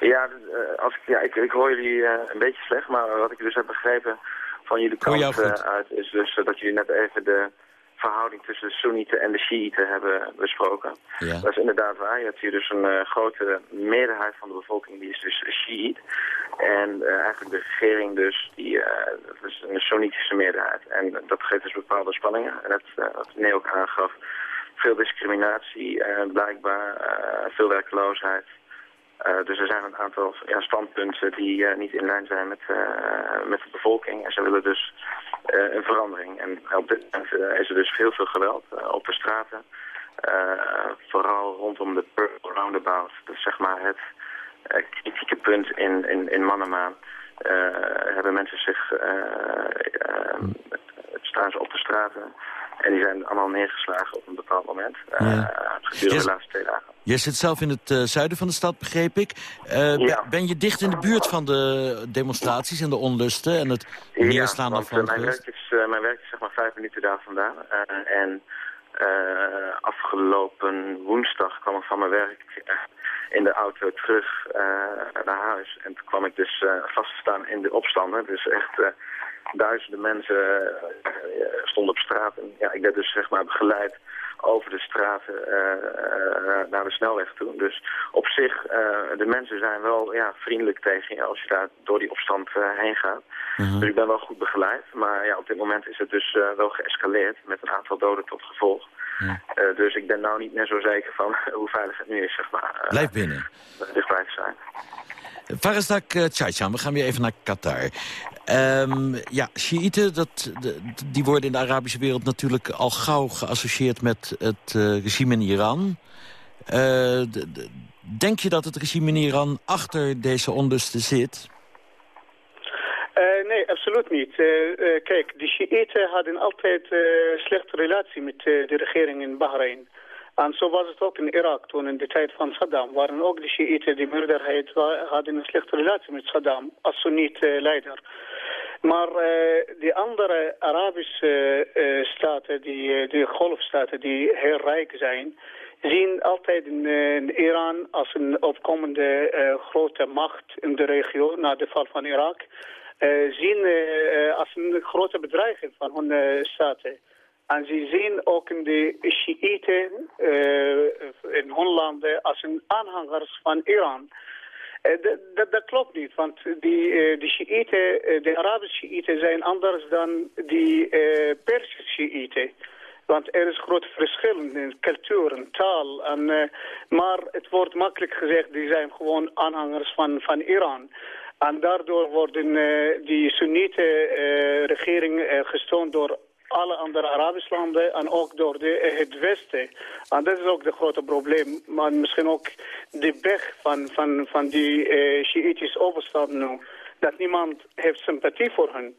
Ja, dus, als ik, ja ik, ik hoor jullie eh, een beetje slecht, maar wat ik dus heb begrepen van jullie kant eh, uit is dus dat jullie net even de verhouding tussen de Soenieten en de Shiiten hebben besproken. Ja. Dat is inderdaad waar. Je hebt hier dus een eh, grote meerderheid van de bevolking die is dus Shiït. En eh, eigenlijk de regering dus, die, eh, dat is een Soenitische meerderheid. En dat geeft dus bepaalde spanningen. En dat, wat Neo ook aangaf, veel discriminatie blijkbaar, veel werkloosheid. Eh, dus er zijn een aantal standpunten die eh, niet in lijn zijn met, eh, met de bevolking. En ze willen dus een verandering. En op dit moment is er dus heel veel geweld op de straten. Vooral rondom de Purple Roundabout. Dat is zeg maar het kritieke punt in, in, in Manama. Hebben mensen zich, staan ze op de straten. En die zijn allemaal neergeslagen op een bepaald moment. eh, Ja. Gedurende de laatste twee dagen. Jij zit zelf in het eh, zuiden van de stad, begreep ik. Eh, Ja. ben- je dicht in de buurt van de demonstraties en de onlusten... en het neerslaan want, van het mijn, werk is, mijn werk is zeg maar vijf minuten daar vandaan. En afgelopen woensdag kwam ik van mijn werk in de auto terug naar huis. En toen kwam ik dus vast te staan in de opstanden. Dus echt duizenden mensen eh, stonden op straat. En ja, ik werd dus zeg maar begeleid over de straten eh, eh, naar de snelweg toe. Dus op zich, de mensen zijn wel ja, vriendelijk tegen je als je daar door die opstand heen gaat. Dus ik ben wel goed begeleid. Maar ja, op dit moment is het dus wel geëscaleerd met een aantal doden tot gevolg. Dus ik ben nou niet meer zo zeker van hoe veilig het nu is, zeg maar. Uh, Blijf binnen. Dicht blijven zijn. Farazdak uh, Tjaitjan, we gaan weer even naar Qatar. Um, ja, Shiiten, dat, die worden in de Arabische wereld natuurlijk al gauw geassocieerd met het uh, regime in Iran. De, denk je dat het regime in Iran achter deze onlusten zit? Nee, absoluut niet. Kijk, de Shiiten hadden altijd slechte relatie met de regering in Bahrein. En zo was het ook in Irak toen in de tijd van Saddam. Waren ook de Shiiten, de meerderheid, hadden een slechte relatie met Saddam als Soeniet-leider. Maar die andere Arabische staten, die, die golfstaten die heel rijk zijn zien altijd in, Iran als een opkomende uh, grote macht in de regio na de val van Irak. Uh, zien uh, als een grote bedreiging van hun staten. En ze zien ook in de Shiiten in hun landen als een aanhangers van Iran. Dat, dat, klopt niet, want die, de Shiiten, de Arabische Shiiten zijn anders dan die Persische Shiiten. Want er is groot verschil in cultuur en taal. En, uh, maar het wordt makkelijk gezegd, die zijn gewoon aanhangers van, van Iran. En daardoor worden uh, die Soenieten uh, door alle andere Arabische landen en ook door de, het Westen. En dat is ook het grote probleem. Maar misschien ook de weg van, van, van die uh, Shiïtische overstand nu. Dat niemand heeft sympathie voor hen.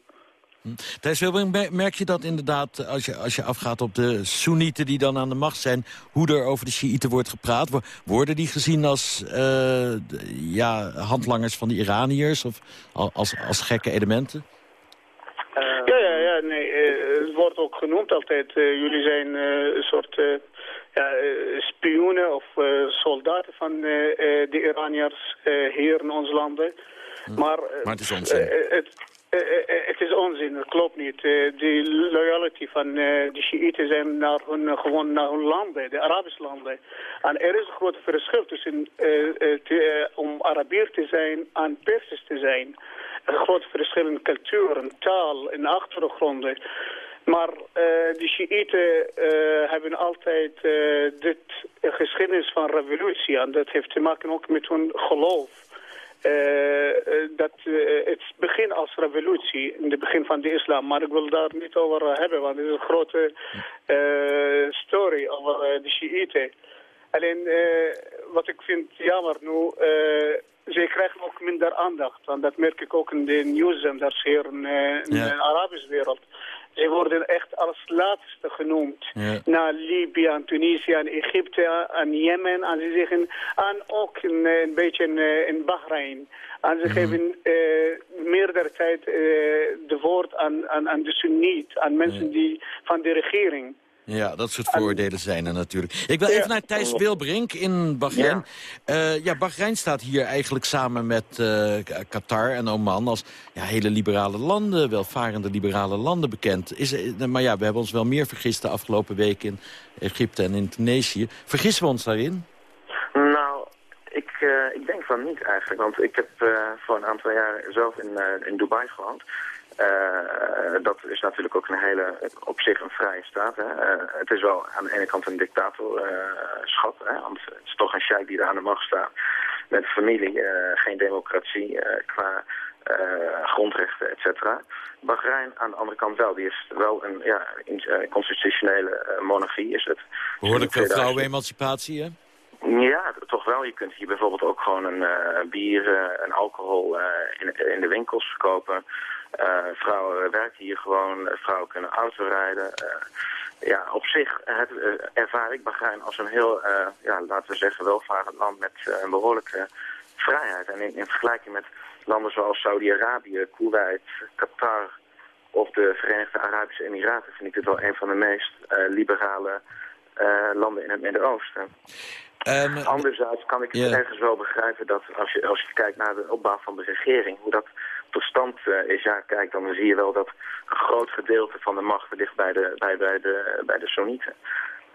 Thijs Wilbring, merk je dat inderdaad, als je, als je afgaat op de Soenieten die dan aan de macht zijn, hoe er over de Shiiten wordt gepraat? Worden die gezien als uh, ja, handlangers van de Iraniërs of als, als gekke elementen? Uh, ja, genoemd altijd. jullie zijn een soort ja, spioenen of soldaten van de Iraniërs hier in onze landen. Maar, maar het is onzin. Het, het is onzin, het klopt niet. De loyalty van de Shiiten zijn naar hun, gewoon naar hun landen, de Arabische landen. En er is een groot verschil tussen om Arabier te zijn en Persisch te zijn. Een groot verschil in cultuur, in taal, in achtergronden. Maar de Shiiten hebben altijd dit geschiedenis van revolutie. En dat heeft te maken ook met hun geloof. Uh, dat uh, het begint als revolutie in het begin van de islam. Maar ik wil daar niet over hebben, want het is een grote uh, story over de Shiiten. Alleen wat ik vind jammer nu, ze krijgen ook minder aandacht. Want dat merk ik ook in de nieuwszenders hier in, in ja. de Arabische wereld. Ze worden echt als laatste genoemd. Ja. Na Libië, en Tunesië, en Egypte, en Jemen. En ze zeggen, en ook een, een beetje in, in Bahrein. En ze Mhm. geven uh, meerdere tijd uh, de woord aan, aan, aan de Sunniet, aan mensen die van de regering. Ja, dat soort voordelen zijn er natuurlijk. Ik wil even naar Thijs Wilbrink in Bahrein. Ja. Uh, ja, Bahrein staat hier eigenlijk samen met uh, Qatar en Oman... als ja, hele liberale landen, welvarende liberale landen bekend. Is, uh, maar ja, we hebben ons wel meer vergist de afgelopen week in Egypte en in Tunesië. Vergissen we ons daarin? Nou, ik, ik denk van niet eigenlijk. Want ik heb voor een aantal jaar zelf in, in Dubai gewoond... Uh, dat is natuurlijk ook een hele, op zich een vrije staat. Hè. Uh, het is wel aan de ene kant een dictatorschap, uh, want het is toch een sheik die daar aan de macht staat. Met familie, geen democratie qua grondrechten, et cetera. Bahrein aan de andere kant wel. Die is wel een ja, constitutionele monarchie is het. Behoorlijk veel vrouwenemancipatie, hè? Ja, toch wel. Je kunt hier bijvoorbeeld ook gewoon een bier en alcohol in, in de winkels verkopen. Uh, vrouwen werken hier gewoon, vrouwen kunnen autorijden. Uh, ja, op zich het, ervaar ik Bahrein als een heel, ja, laten we zeggen, welvarend land met een behoorlijke vrijheid. En in, in vergelijking met landen zoals Saudi-Arabië, Kuwait, Qatar of de Verenigde Arabische Emiraten vind ik dit wel een van de meest liberale landen in het Midden-Oosten. Um, Anderzijds kan ik yeah. ergens wel begrijpen dat als je, als je kijkt naar de opbouw van de regering, hoe dat tot stand uh, is, ja, kijk, dan zie je wel dat een groot gedeelte van de macht ligt bij de, bij, bij de, bij de Sonieten.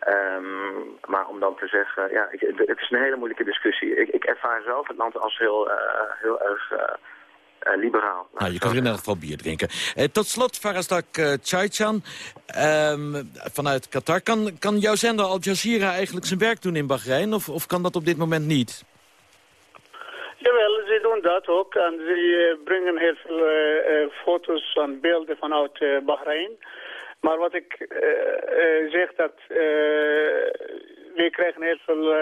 Um, maar om dan te zeggen, ja, het is een hele moeilijke discussie. Ik, ik ervaar zelf het land als heel, uh, heel erg eh, liberaal. Nou, je er in elk geval bier drinken. Eh, tot slot, Farasdak uh, ehm, vanuit Qatar. Kan, kan jouw zender Al Jazeera eigenlijk zijn werk doen in Bahrein? Of, of kan dat op dit moment niet? Jawel, ze doen dat ook. En ze uh, brengen heel veel uh, foto's en beelden vanuit Bahrein. Maar wat ik zeg, dat we krijgen heel veel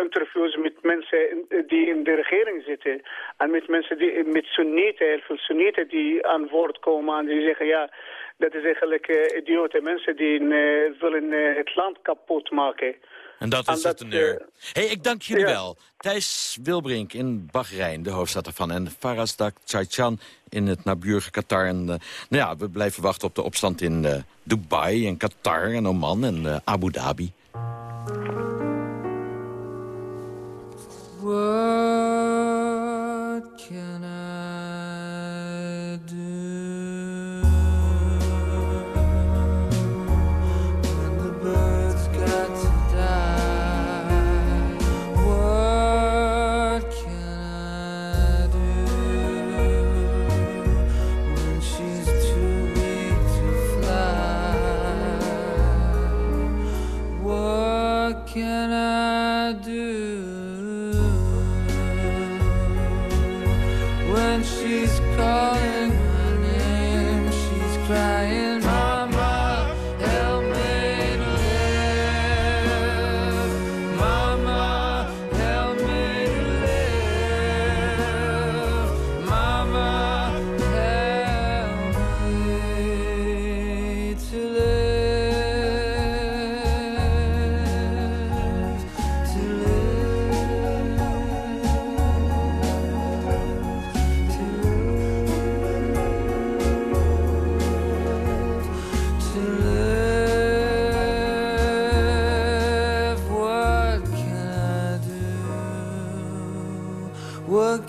interviews met mensen die in de regering zitten. En met mensen die met Soenieten, heel veel Soenieten die aan woord komen en die zeggen ja, dat is eigenlijk idiote mensen die willen het land kapot maken. En dat is het teneur. hey, ik dank jullie wel. Thijs Wilbrink in Bahrein, de hoofdstad ervan. En Farasdak Chaichan in het naburige Qatar. En uh, nou ja, we blijven wachten op de opstand in uh, Dubai en Qatar en Oman en uh, Abu Dhabi. What can I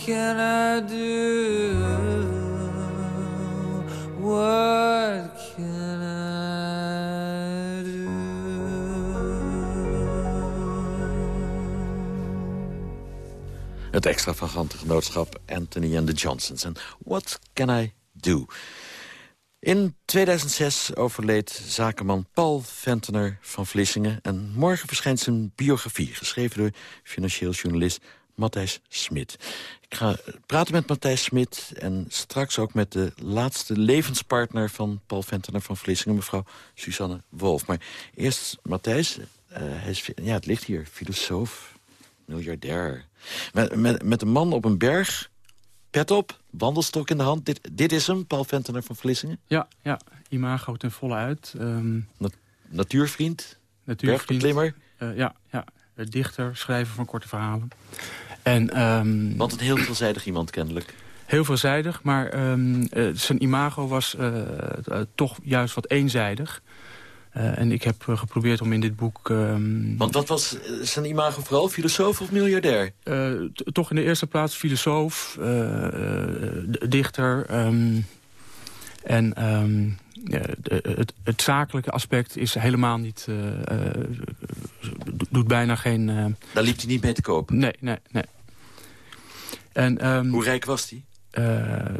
can I do? What can I do? Het extravagante genootschap Anthony and the Johnsons. En What Can I Do? In 2006 overleed zakenman Paul Ventener van Vlissingen... en morgen verschijnt zijn biografie, geschreven door financieel journalist Matthijs Smit. Ik ga praten met Matthijs Smit en straks ook met de laatste levenspartner... van Paul Ventener van Vlissingen, mevrouw Suzanne Wolf. Maar eerst Matthijs, eh, hij is, ja, het ligt hier, filosoof, miljardair. Met, met, met een man op een berg, pet op, wandelstok in de hand. Dit, dit is hem, Paul Ventener van Vlissingen. Ja, ja, imago ten volle uit. Ehm, natuurvriend, natuurvriend. bergbeklimmer. Eh, ja, ja, dichter, schrijver van korte verhalen. En, ehm, Want een heel veelzijdig iemand kennelijk. Heel veelzijdig, maar ehm, eh, zijn imago was eh, eh, toch juist wat eenzijdig. En ik heb geprobeerd om in dit boek... ehm, Want wat was zijn imago vooral, filosoof of miljardair? toch in de eerste plaats filosoof, dichter. en ja, het, het zakelijke aspect is helemaal niet... do- doet bijna geen... Daar liep hij niet mee te kopen? Nee, nee, nee. En, ehm, Hoe rijk was hij? eh,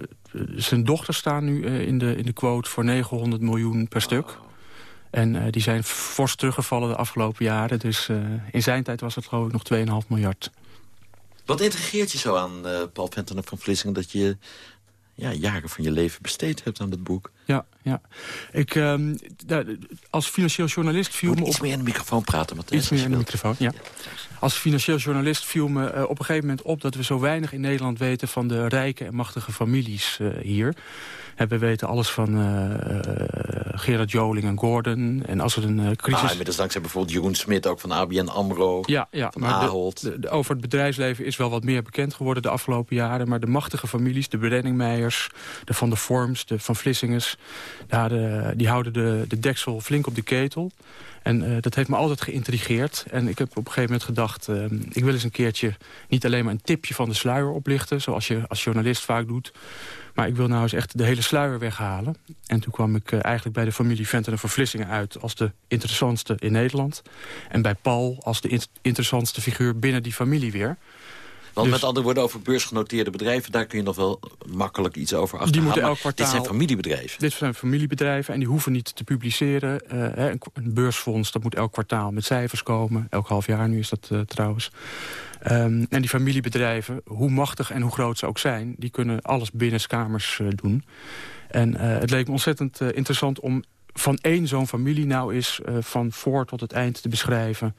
zijn dochters staan nu eh, in, de, in de quote voor 900 miljoen per stuk. En eh, die zijn fors teruggevallen de afgelopen jaren. Dus in zijn tijd was het geloof ik nog 2,5 miljard. Wat intrigeert je zo aan eh, Paul Ventener van Vlissingen... dat je ja, jaren van je leven besteed hebt aan het boek? Ja, ja. Ik, ehm, als financieel journalist viel me op... Iets meer in de microfoon praten, Matthijs. Iets meer in de microfoon, ja. Als financieel journalist viel me eh, op een gegeven moment op... dat we zo weinig in Nederland weten van de rijke en machtige families eh, hier. We weten alles van eh, Gerard Joling en Gordon. En als er een crisis... Ah, inmiddels dankzij bijvoorbeeld Jeroen Smit, ook van ABN AMRO. Ja, ja van maar de- Ahold. de- de- over het bedrijfsleven is wel wat meer bekend geworden de afgelopen jaren. Maar de machtige families, de Brenningmeijers, de Van der Vorms, de Van Vlissinges... eh, die houden de, de deksel flink op de ketel. En eh, dat heeft me altijd geïntrigeerd. En ik heb op een gegeven moment gedacht... eh, ik wil eens een keertje niet alleen maar een tipje van de sluier oplichten... zoals je als journalist vaak doet... Maar ik wil nou eens echt de hele sluier weghalen. En toen kwam ik eigenlijk bij de familie Ventenen van Vlissingen uit... als de interessantste in Nederland. En bij Paul als de in- interessantste figuur binnen die familie weer. Want Dus- met andere woorden, over beursgenoteerde bedrijven... daar kun je nog wel makkelijk iets over achterhalen. Die moeten maar elk kwartaal... Dit zijn familiebedrijven. Dit zijn familiebedrijven en die hoeven niet te publiceren. Eh, een, een beursfonds, dat moet elk kwartaal met cijfers komen. Elk half jaar nu is dat eh, trouwens. Ehm, en die familiebedrijven, hoe machtig en hoe groot ze ook zijn... die kunnen alles binnenskamers uh, doen. En het leek me ontzettend interessant om van één zo'n familie nou is uh, van voor tot het eind te beschrijven...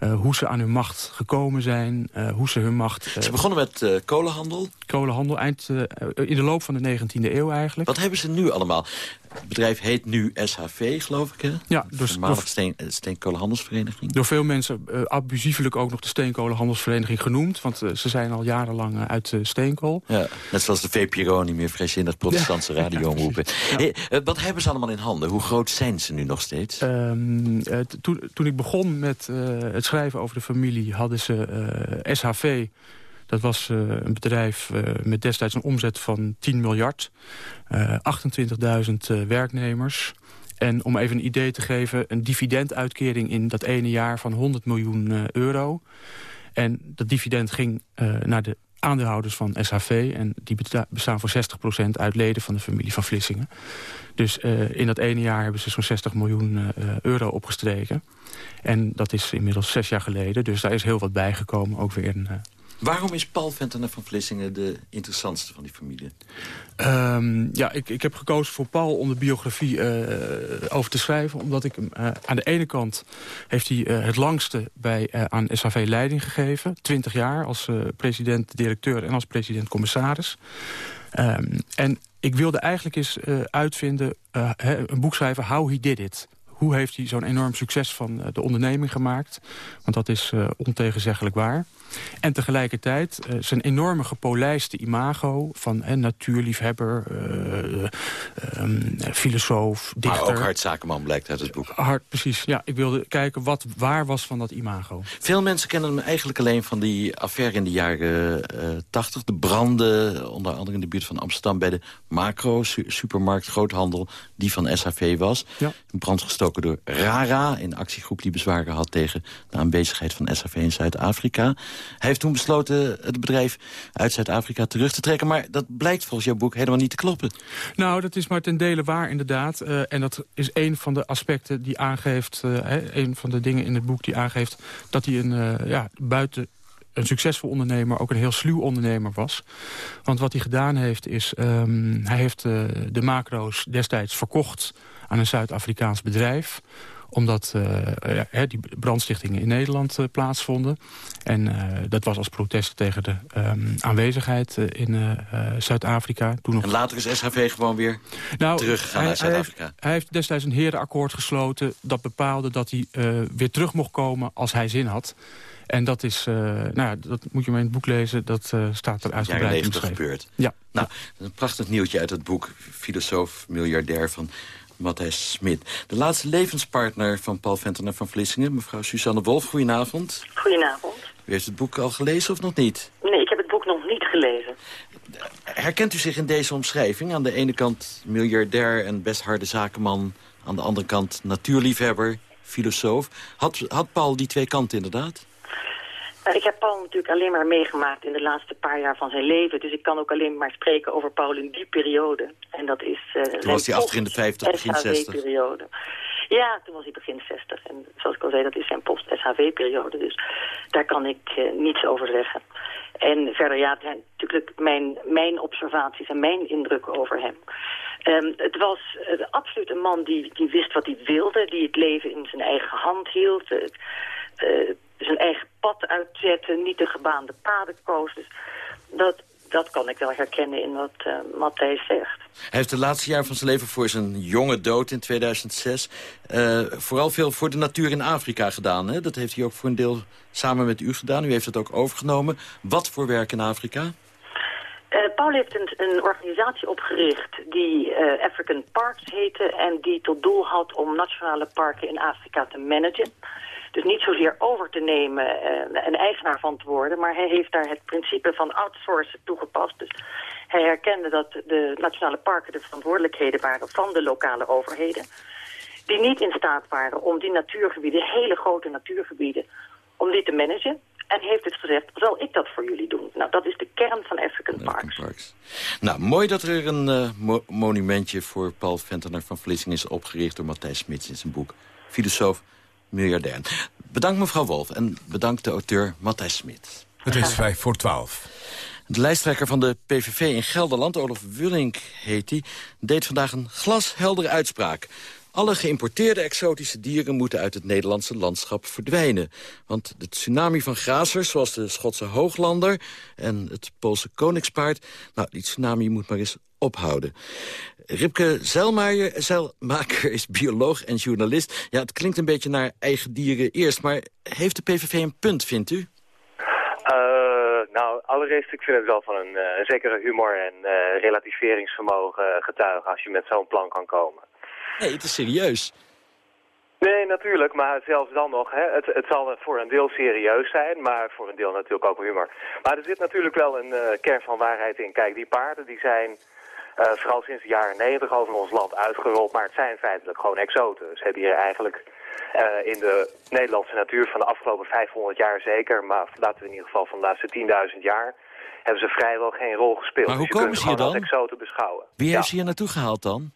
Uh, hoe ze aan hun macht gekomen zijn, uh, hoe ze hun macht... ze begonnen met kolenhandel? Kolenhandel, eind, in de loop van de 19e eeuw eigenlijk. Wat hebben ze nu allemaal? Het bedrijf heet nu SHV, geloof ik, hè? Ja, dus Voormalig steen, Steenkolenhandelsvereniging. Door veel mensen abusievelijk ook nog de Steenkolenhandelsvereniging genoemd. Want ze zijn al jarenlang uit steenkool. Ja, net zoals de VPRO niet meer vrijzinnig protestantse ja. radio omroepen. Ja. Hey, wat hebben ze allemaal in handen? Hoe groot zijn ze nu nog steeds? Um, uh, toen, toen ik begon met uh, het schrijven over de familie... hadden ze uh, SHV... Dat was uh, een bedrijf uh, met destijds een omzet van 10 miljard. Uh, 28.000 werknemers. En om even een idee te geven... een dividenduitkering in dat ene jaar van 100 miljoen euro. En dat dividend ging naar de aandeelhouders van SHV. En die bestaan voor 60% uit leden van de familie van Vlissingen. Dus in dat ene jaar hebben ze zo'n 60 miljoen euro opgestreken. En dat is inmiddels zes jaar geleden. Dus daar is heel wat bijgekomen. Ook weer een... Uh... Waarom is Paul Ventenen van Vlissingen de interessantste van die familie? Um, ja, ik, ik heb gekozen voor Paul om de biografie uh, over te schrijven. Omdat ik hem uh, aan de ene kant heeft hij uh, het langste bij, aan SHV leiding gegeven. Twintig jaar als president-directeur en als president-commissaris. Um, en ik wilde eigenlijk eens uitvinden, een boek schrijven, How He Did It hoe heeft hij zo'n enorm succes van uh, de onderneming gemaakt? Want dat is uh, ontegenzeggelijk waar. En tegelijkertijd uh, zijn enorme gepolijste imago... van natuurliefhebber, um, filosoof, dichter. Maar ook hardzakenman blijkt uit het boek. Hard, precies. Ja, ik wilde kijken wat waar was van dat imago. Veel mensen kennen hem eigenlijk alleen van die affaire in de jaren tachtig. de branden, onder andere in de buurt van Amsterdam... bij de macro-supermarkt, groothandel, die van SHV was. Ja. Een brand gestoken door RARA, een actiegroep die bezwaren had tegen de aanwezigheid van SAV in Zuid-Afrika. Hij heeft toen besloten het bedrijf uit Zuid-Afrika terug te trekken, maar dat blijkt volgens jouw boek helemaal niet te kloppen. Nou, dat is maar ten dele waar inderdaad. Uh, en dat is een van de aspecten die aangeeft, hè, een van de dingen in het boek die aangeeft dat hij een uh, ja, buiten een succesvol ondernemer ook een heel sluw ondernemer was. Want wat hij gedaan heeft is... Um, hij heeft uh, de macro's destijds verkocht aan een Zuid-Afrikaans bedrijf omdat uh, ja, die brandstichtingen in Nederland uh, plaatsvonden. En uh, dat was als protest tegen de um, aanwezigheid in Zuid-Afrika. En later is SHV gewoon weer nou, teruggegaan naar Zuid-Afrika. Hij, hij heeft destijds een herenakkoord gesloten... dat bepaalde dat hij weer terug mocht komen als hij zin had. En dat is, uh, nou ja, dat moet je maar in het boek lezen, dat uh, staat er uitgebreid in gebeurd. Ja. Nou, een prachtig nieuwtje uit het boek, filosoof, miljardair van Matthijs Smit. De laatste levenspartner van Paul Ventenen van Vlissingen, mevrouw Suzanne Wolf, goedenavond. Goedenavond. U heeft het boek al gelezen of nog niet? Nee, ik heb het boek nog niet gelezen. Herkent u zich in deze omschrijving? Aan de ene kant miljardair en best harde zakenman, aan de andere kant natuurliefhebber, filosoof. Had, had Paul die twee kanten inderdaad? Ik heb Paul natuurlijk alleen maar meegemaakt in de laatste paar jaar van zijn leven. Dus ik kan ook alleen maar spreken over Paul in die periode. En dat is... Uh, toen was hij achter in de 50, begin 60. periode. Ja, toen was hij begin 60. En zoals ik al zei, dat is zijn post-SHV-periode. Dus daar kan ik uh, niets over zeggen. En verder, ja, natuurlijk mijn, mijn observaties en mijn indrukken over hem. Um, het was uh, absoluut een man die, die wist wat hij wilde. Die het leven in zijn eigen hand hield. Zijn eigen pad uitzetten, niet de gebaande paden koos. Dus dat, dat kan ik wel herkennen in wat uh, Matthijs zegt. Hij heeft de laatste jaar van zijn leven voor zijn jonge dood in 2006... Uh, vooral veel voor de natuur in Afrika gedaan. Hè? Dat heeft hij ook voor een deel samen met u gedaan. U heeft het ook overgenomen. Wat voor werk in Afrika? Uh, Paul heeft een, een, organisatie opgericht die African Parks heette... en die tot doel had om nationale parken in Afrika te managen. Dus niet zozeer over te nemen uh, en eigenaar van te worden... maar hij heeft daar het principe van outsourcen toegepast. Dus hij herkende dat de nationale parken de verantwoordelijkheden waren van de lokale overheden... die niet in staat waren om die natuurgebieden, hele grote natuurgebieden... om die te managen en heeft dus gezegd, zal ik dat voor jullie doen? Nou, dat is de kern van African Parks. Nou, mooi dat er een uh, mo monumentje voor Paul Ventener van Vlissingen is opgericht door Matthijs Smits in zijn boek Filosoof, miljardair. Bedankt mevrouw Wolf en bedankt de auteur Matthijs Smit. Het is vijf voor twaalf. De lijsttrekker van de PVV in Gelderland, Olof Willink heet hij... deed vandaag een glasheldere uitspraak. Alle geïmporteerde exotische dieren moeten uit het Nederlandse landschap verdwijnen. Want de tsunami van grazers, zoals de Schotse hooglander... en het Poolse koningspaard, nou, die tsunami moet maar eens ophouden. Ripke Zeilmaker, Zeilmaker is bioloog en journalist. Ja, het klinkt een beetje naar eigen dieren eerst... maar heeft de PVV een punt, vindt u? Uh, nou, allereerst, ik vind het wel van een, uh, zekere humor en uh, relativeringsvermogen getuigen... als je met zo'n plan kan komen. Nee, het is serieus. Nee, natuurlijk, maar zelfs dan nog, hè, het, het zal voor een deel serieus zijn, maar voor een deel natuurlijk ook humor. Maar er zit natuurlijk wel een uh, kern van waarheid in. Kijk, die paarden die zijn uh, vooral sinds de jaren negentig over ons land uitgerold, maar het zijn feitelijk gewoon exoten. Ze hebben hier eigenlijk uh, in de Nederlandse natuur van de afgelopen 500 jaar zeker, maar laten we in ieder geval van de laatste 10.000 jaar, hebben ze vrijwel geen rol gespeeld. Maar hoe dus je komen kunt ze hier dan? exoten beschouwen. Wie Ja. heeft ze hier naartoe gehaald dan?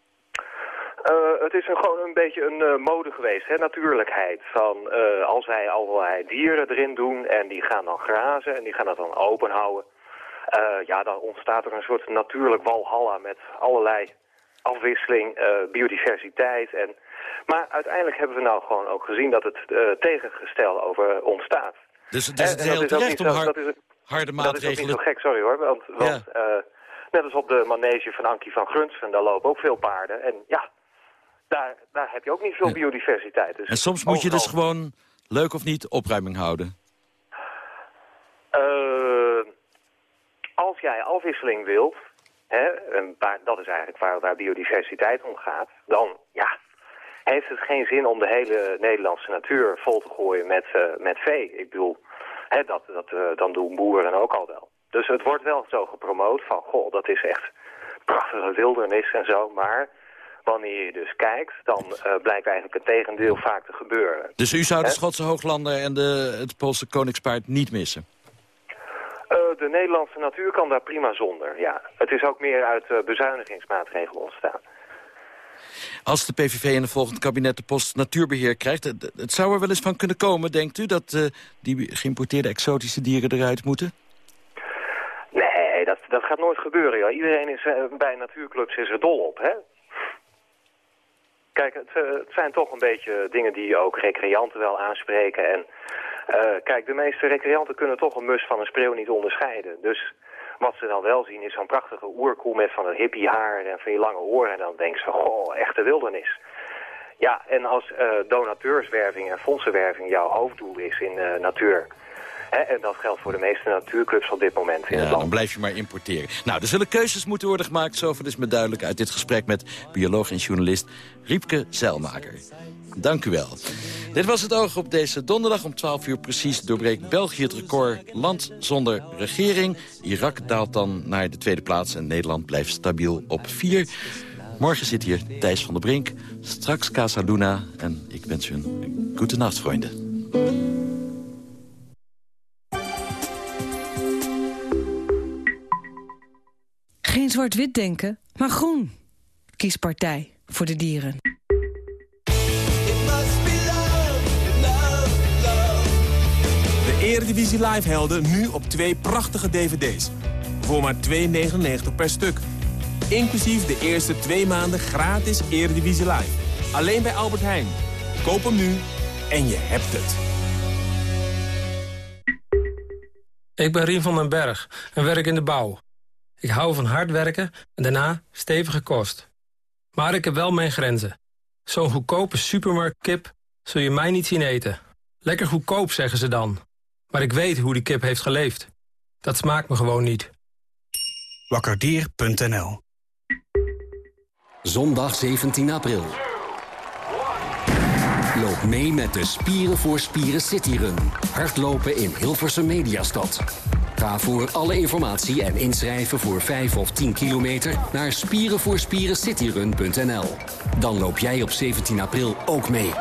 Uh, het is een, gewoon een beetje een uh, mode geweest, hè? natuurlijkheid. Van uh, als wij allerlei dieren erin doen en die gaan dan grazen en die gaan dat dan open houden. Ja, dan ontstaat er een soort natuurlijk walhalla met allerlei afwisseling, biodiversiteit. En... Maar uiteindelijk hebben we nou gewoon ook gezien dat het tegengestelde over ontstaat. Dus het is heel terecht niet om zo- har- dat is- harde Dat is ook niet maatregelen... zo gek, sorry hoor. Want, want eh, net als op de manege van Ankie van Grunsven, daar lopen ook veel paarden. En ja, daar, daar heb je ook niet veel biodiversiteit. Dus En soms moet je dus gewoon, leuk of niet, opruiming houden. Eh, als jij afwisseling wilt, hè, en waar, dat is eigenlijk waar, waar biodiversiteit om gaat, dan ja, heeft het geen zin om de hele Nederlandse natuur vol te gooien met, eh, met vee. Ik bedoel, hè, dat, dat, eh, dan doen boeren ook al wel. Dus het wordt wel zo gepromoot van, goh, dat is echt prachtige wildernis en zo, maar wanneer je dus kijkt, dan eh, blijkt eigenlijk het tegendeel vaak te gebeuren. Dus u zou de? Schotse Hooglander en de, het Poolse koningspaard niet missen? Eh, de Nederlandse natuur kan daar prima zonder, ja. Het is ook meer uit eh, bezuinigingsmaatregelen ontstaan. Als de PVV in het volgende kabinet de post natuurbeheer krijgt... het, het zou er wel eens van kunnen komen, denkt u... dat eh, die geïmporteerde exotische dieren eruit moeten? Nee, dat, dat gaat nooit gebeuren, joh. Iedereen is, eh, bij natuurclubs is er dol op, hè? Kijk, het, eh, het zijn toch een beetje dingen die ook recreanten wel aanspreken. En eh, kijk, de meeste recreanten kunnen toch een mus van een spreeuw niet onderscheiden. Dus wat ze dan wel zien is zo'n prachtige oerkoe met van het hippiehaar en van die lange oren. En dan denken ze, goh, echte wildernis. Ja, en als eh, donateurswerving en fondsenwerving jouw hoofddoel is in eh, natuur... Hè, en dat geldt voor de meeste natuurclubs op dit moment in het Ja, land. dan blijf je maar importeren. Nou, er zullen keuzes moeten worden gemaakt. Zoveel is me duidelijk uit dit gesprek met bioloog en journalist Riepke Zeilmaker. Dank u wel. Dit was het oog op deze donderdag. Om 12 uur precies doorbreekt België het record land zonder regering. Irak daalt dan naar de tweede plaats en Nederland blijft stabiel op 4. Morgen zit hier Thijs van der Brink, straks Casa Luna. En ik wens u een goede nacht, vrienden. Geen zwart-wit denken, maar groen. Kies partij voor de dieren. De Eredivisie Live helden nu op twee prachtige dvd's. Voor maar 2,99 per stuk. Inclusief de eerste twee maanden gratis Eredivisie Live. Alleen bij Albert Heijn. Koop hem nu en je hebt het. Ik ben Rien van den Berg en werk in de bouw. Ik hou van hard werken en daarna stevige kost. Maar ik heb wel mijn grenzen. Zo'n goedkope supermarktkip zul je mij niet zien eten. Lekker goedkoop, zeggen ze dan. Maar ik weet hoe die kip heeft geleefd. Dat smaakt me gewoon niet. Wakkerdier.nl Zondag 17 april. Loop mee met de Spieren voor Spieren Cityrun. Hardlopen in Hilversum Mediastad. Ga voor alle informatie en inschrijven voor 5 of 10 kilometer naar spierenvoorspierencityrun.nl. Dan loop jij op 17 april ook mee.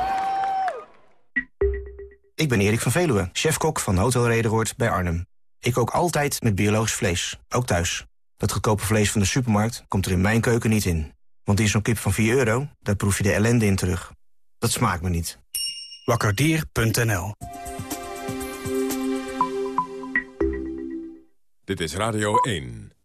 Ik ben Erik van Veluwe, chefkok van Hotel Rederoord bij Arnhem. Ik kook altijd met biologisch vlees, ook thuis. Dat goedkope vlees van de supermarkt komt er in mijn keuken niet in. Want in zo'n kip van 4 euro, daar proef je de ellende in terug. Dat smaakt me niet. Wakkerdier.nl Dit is Radio 1.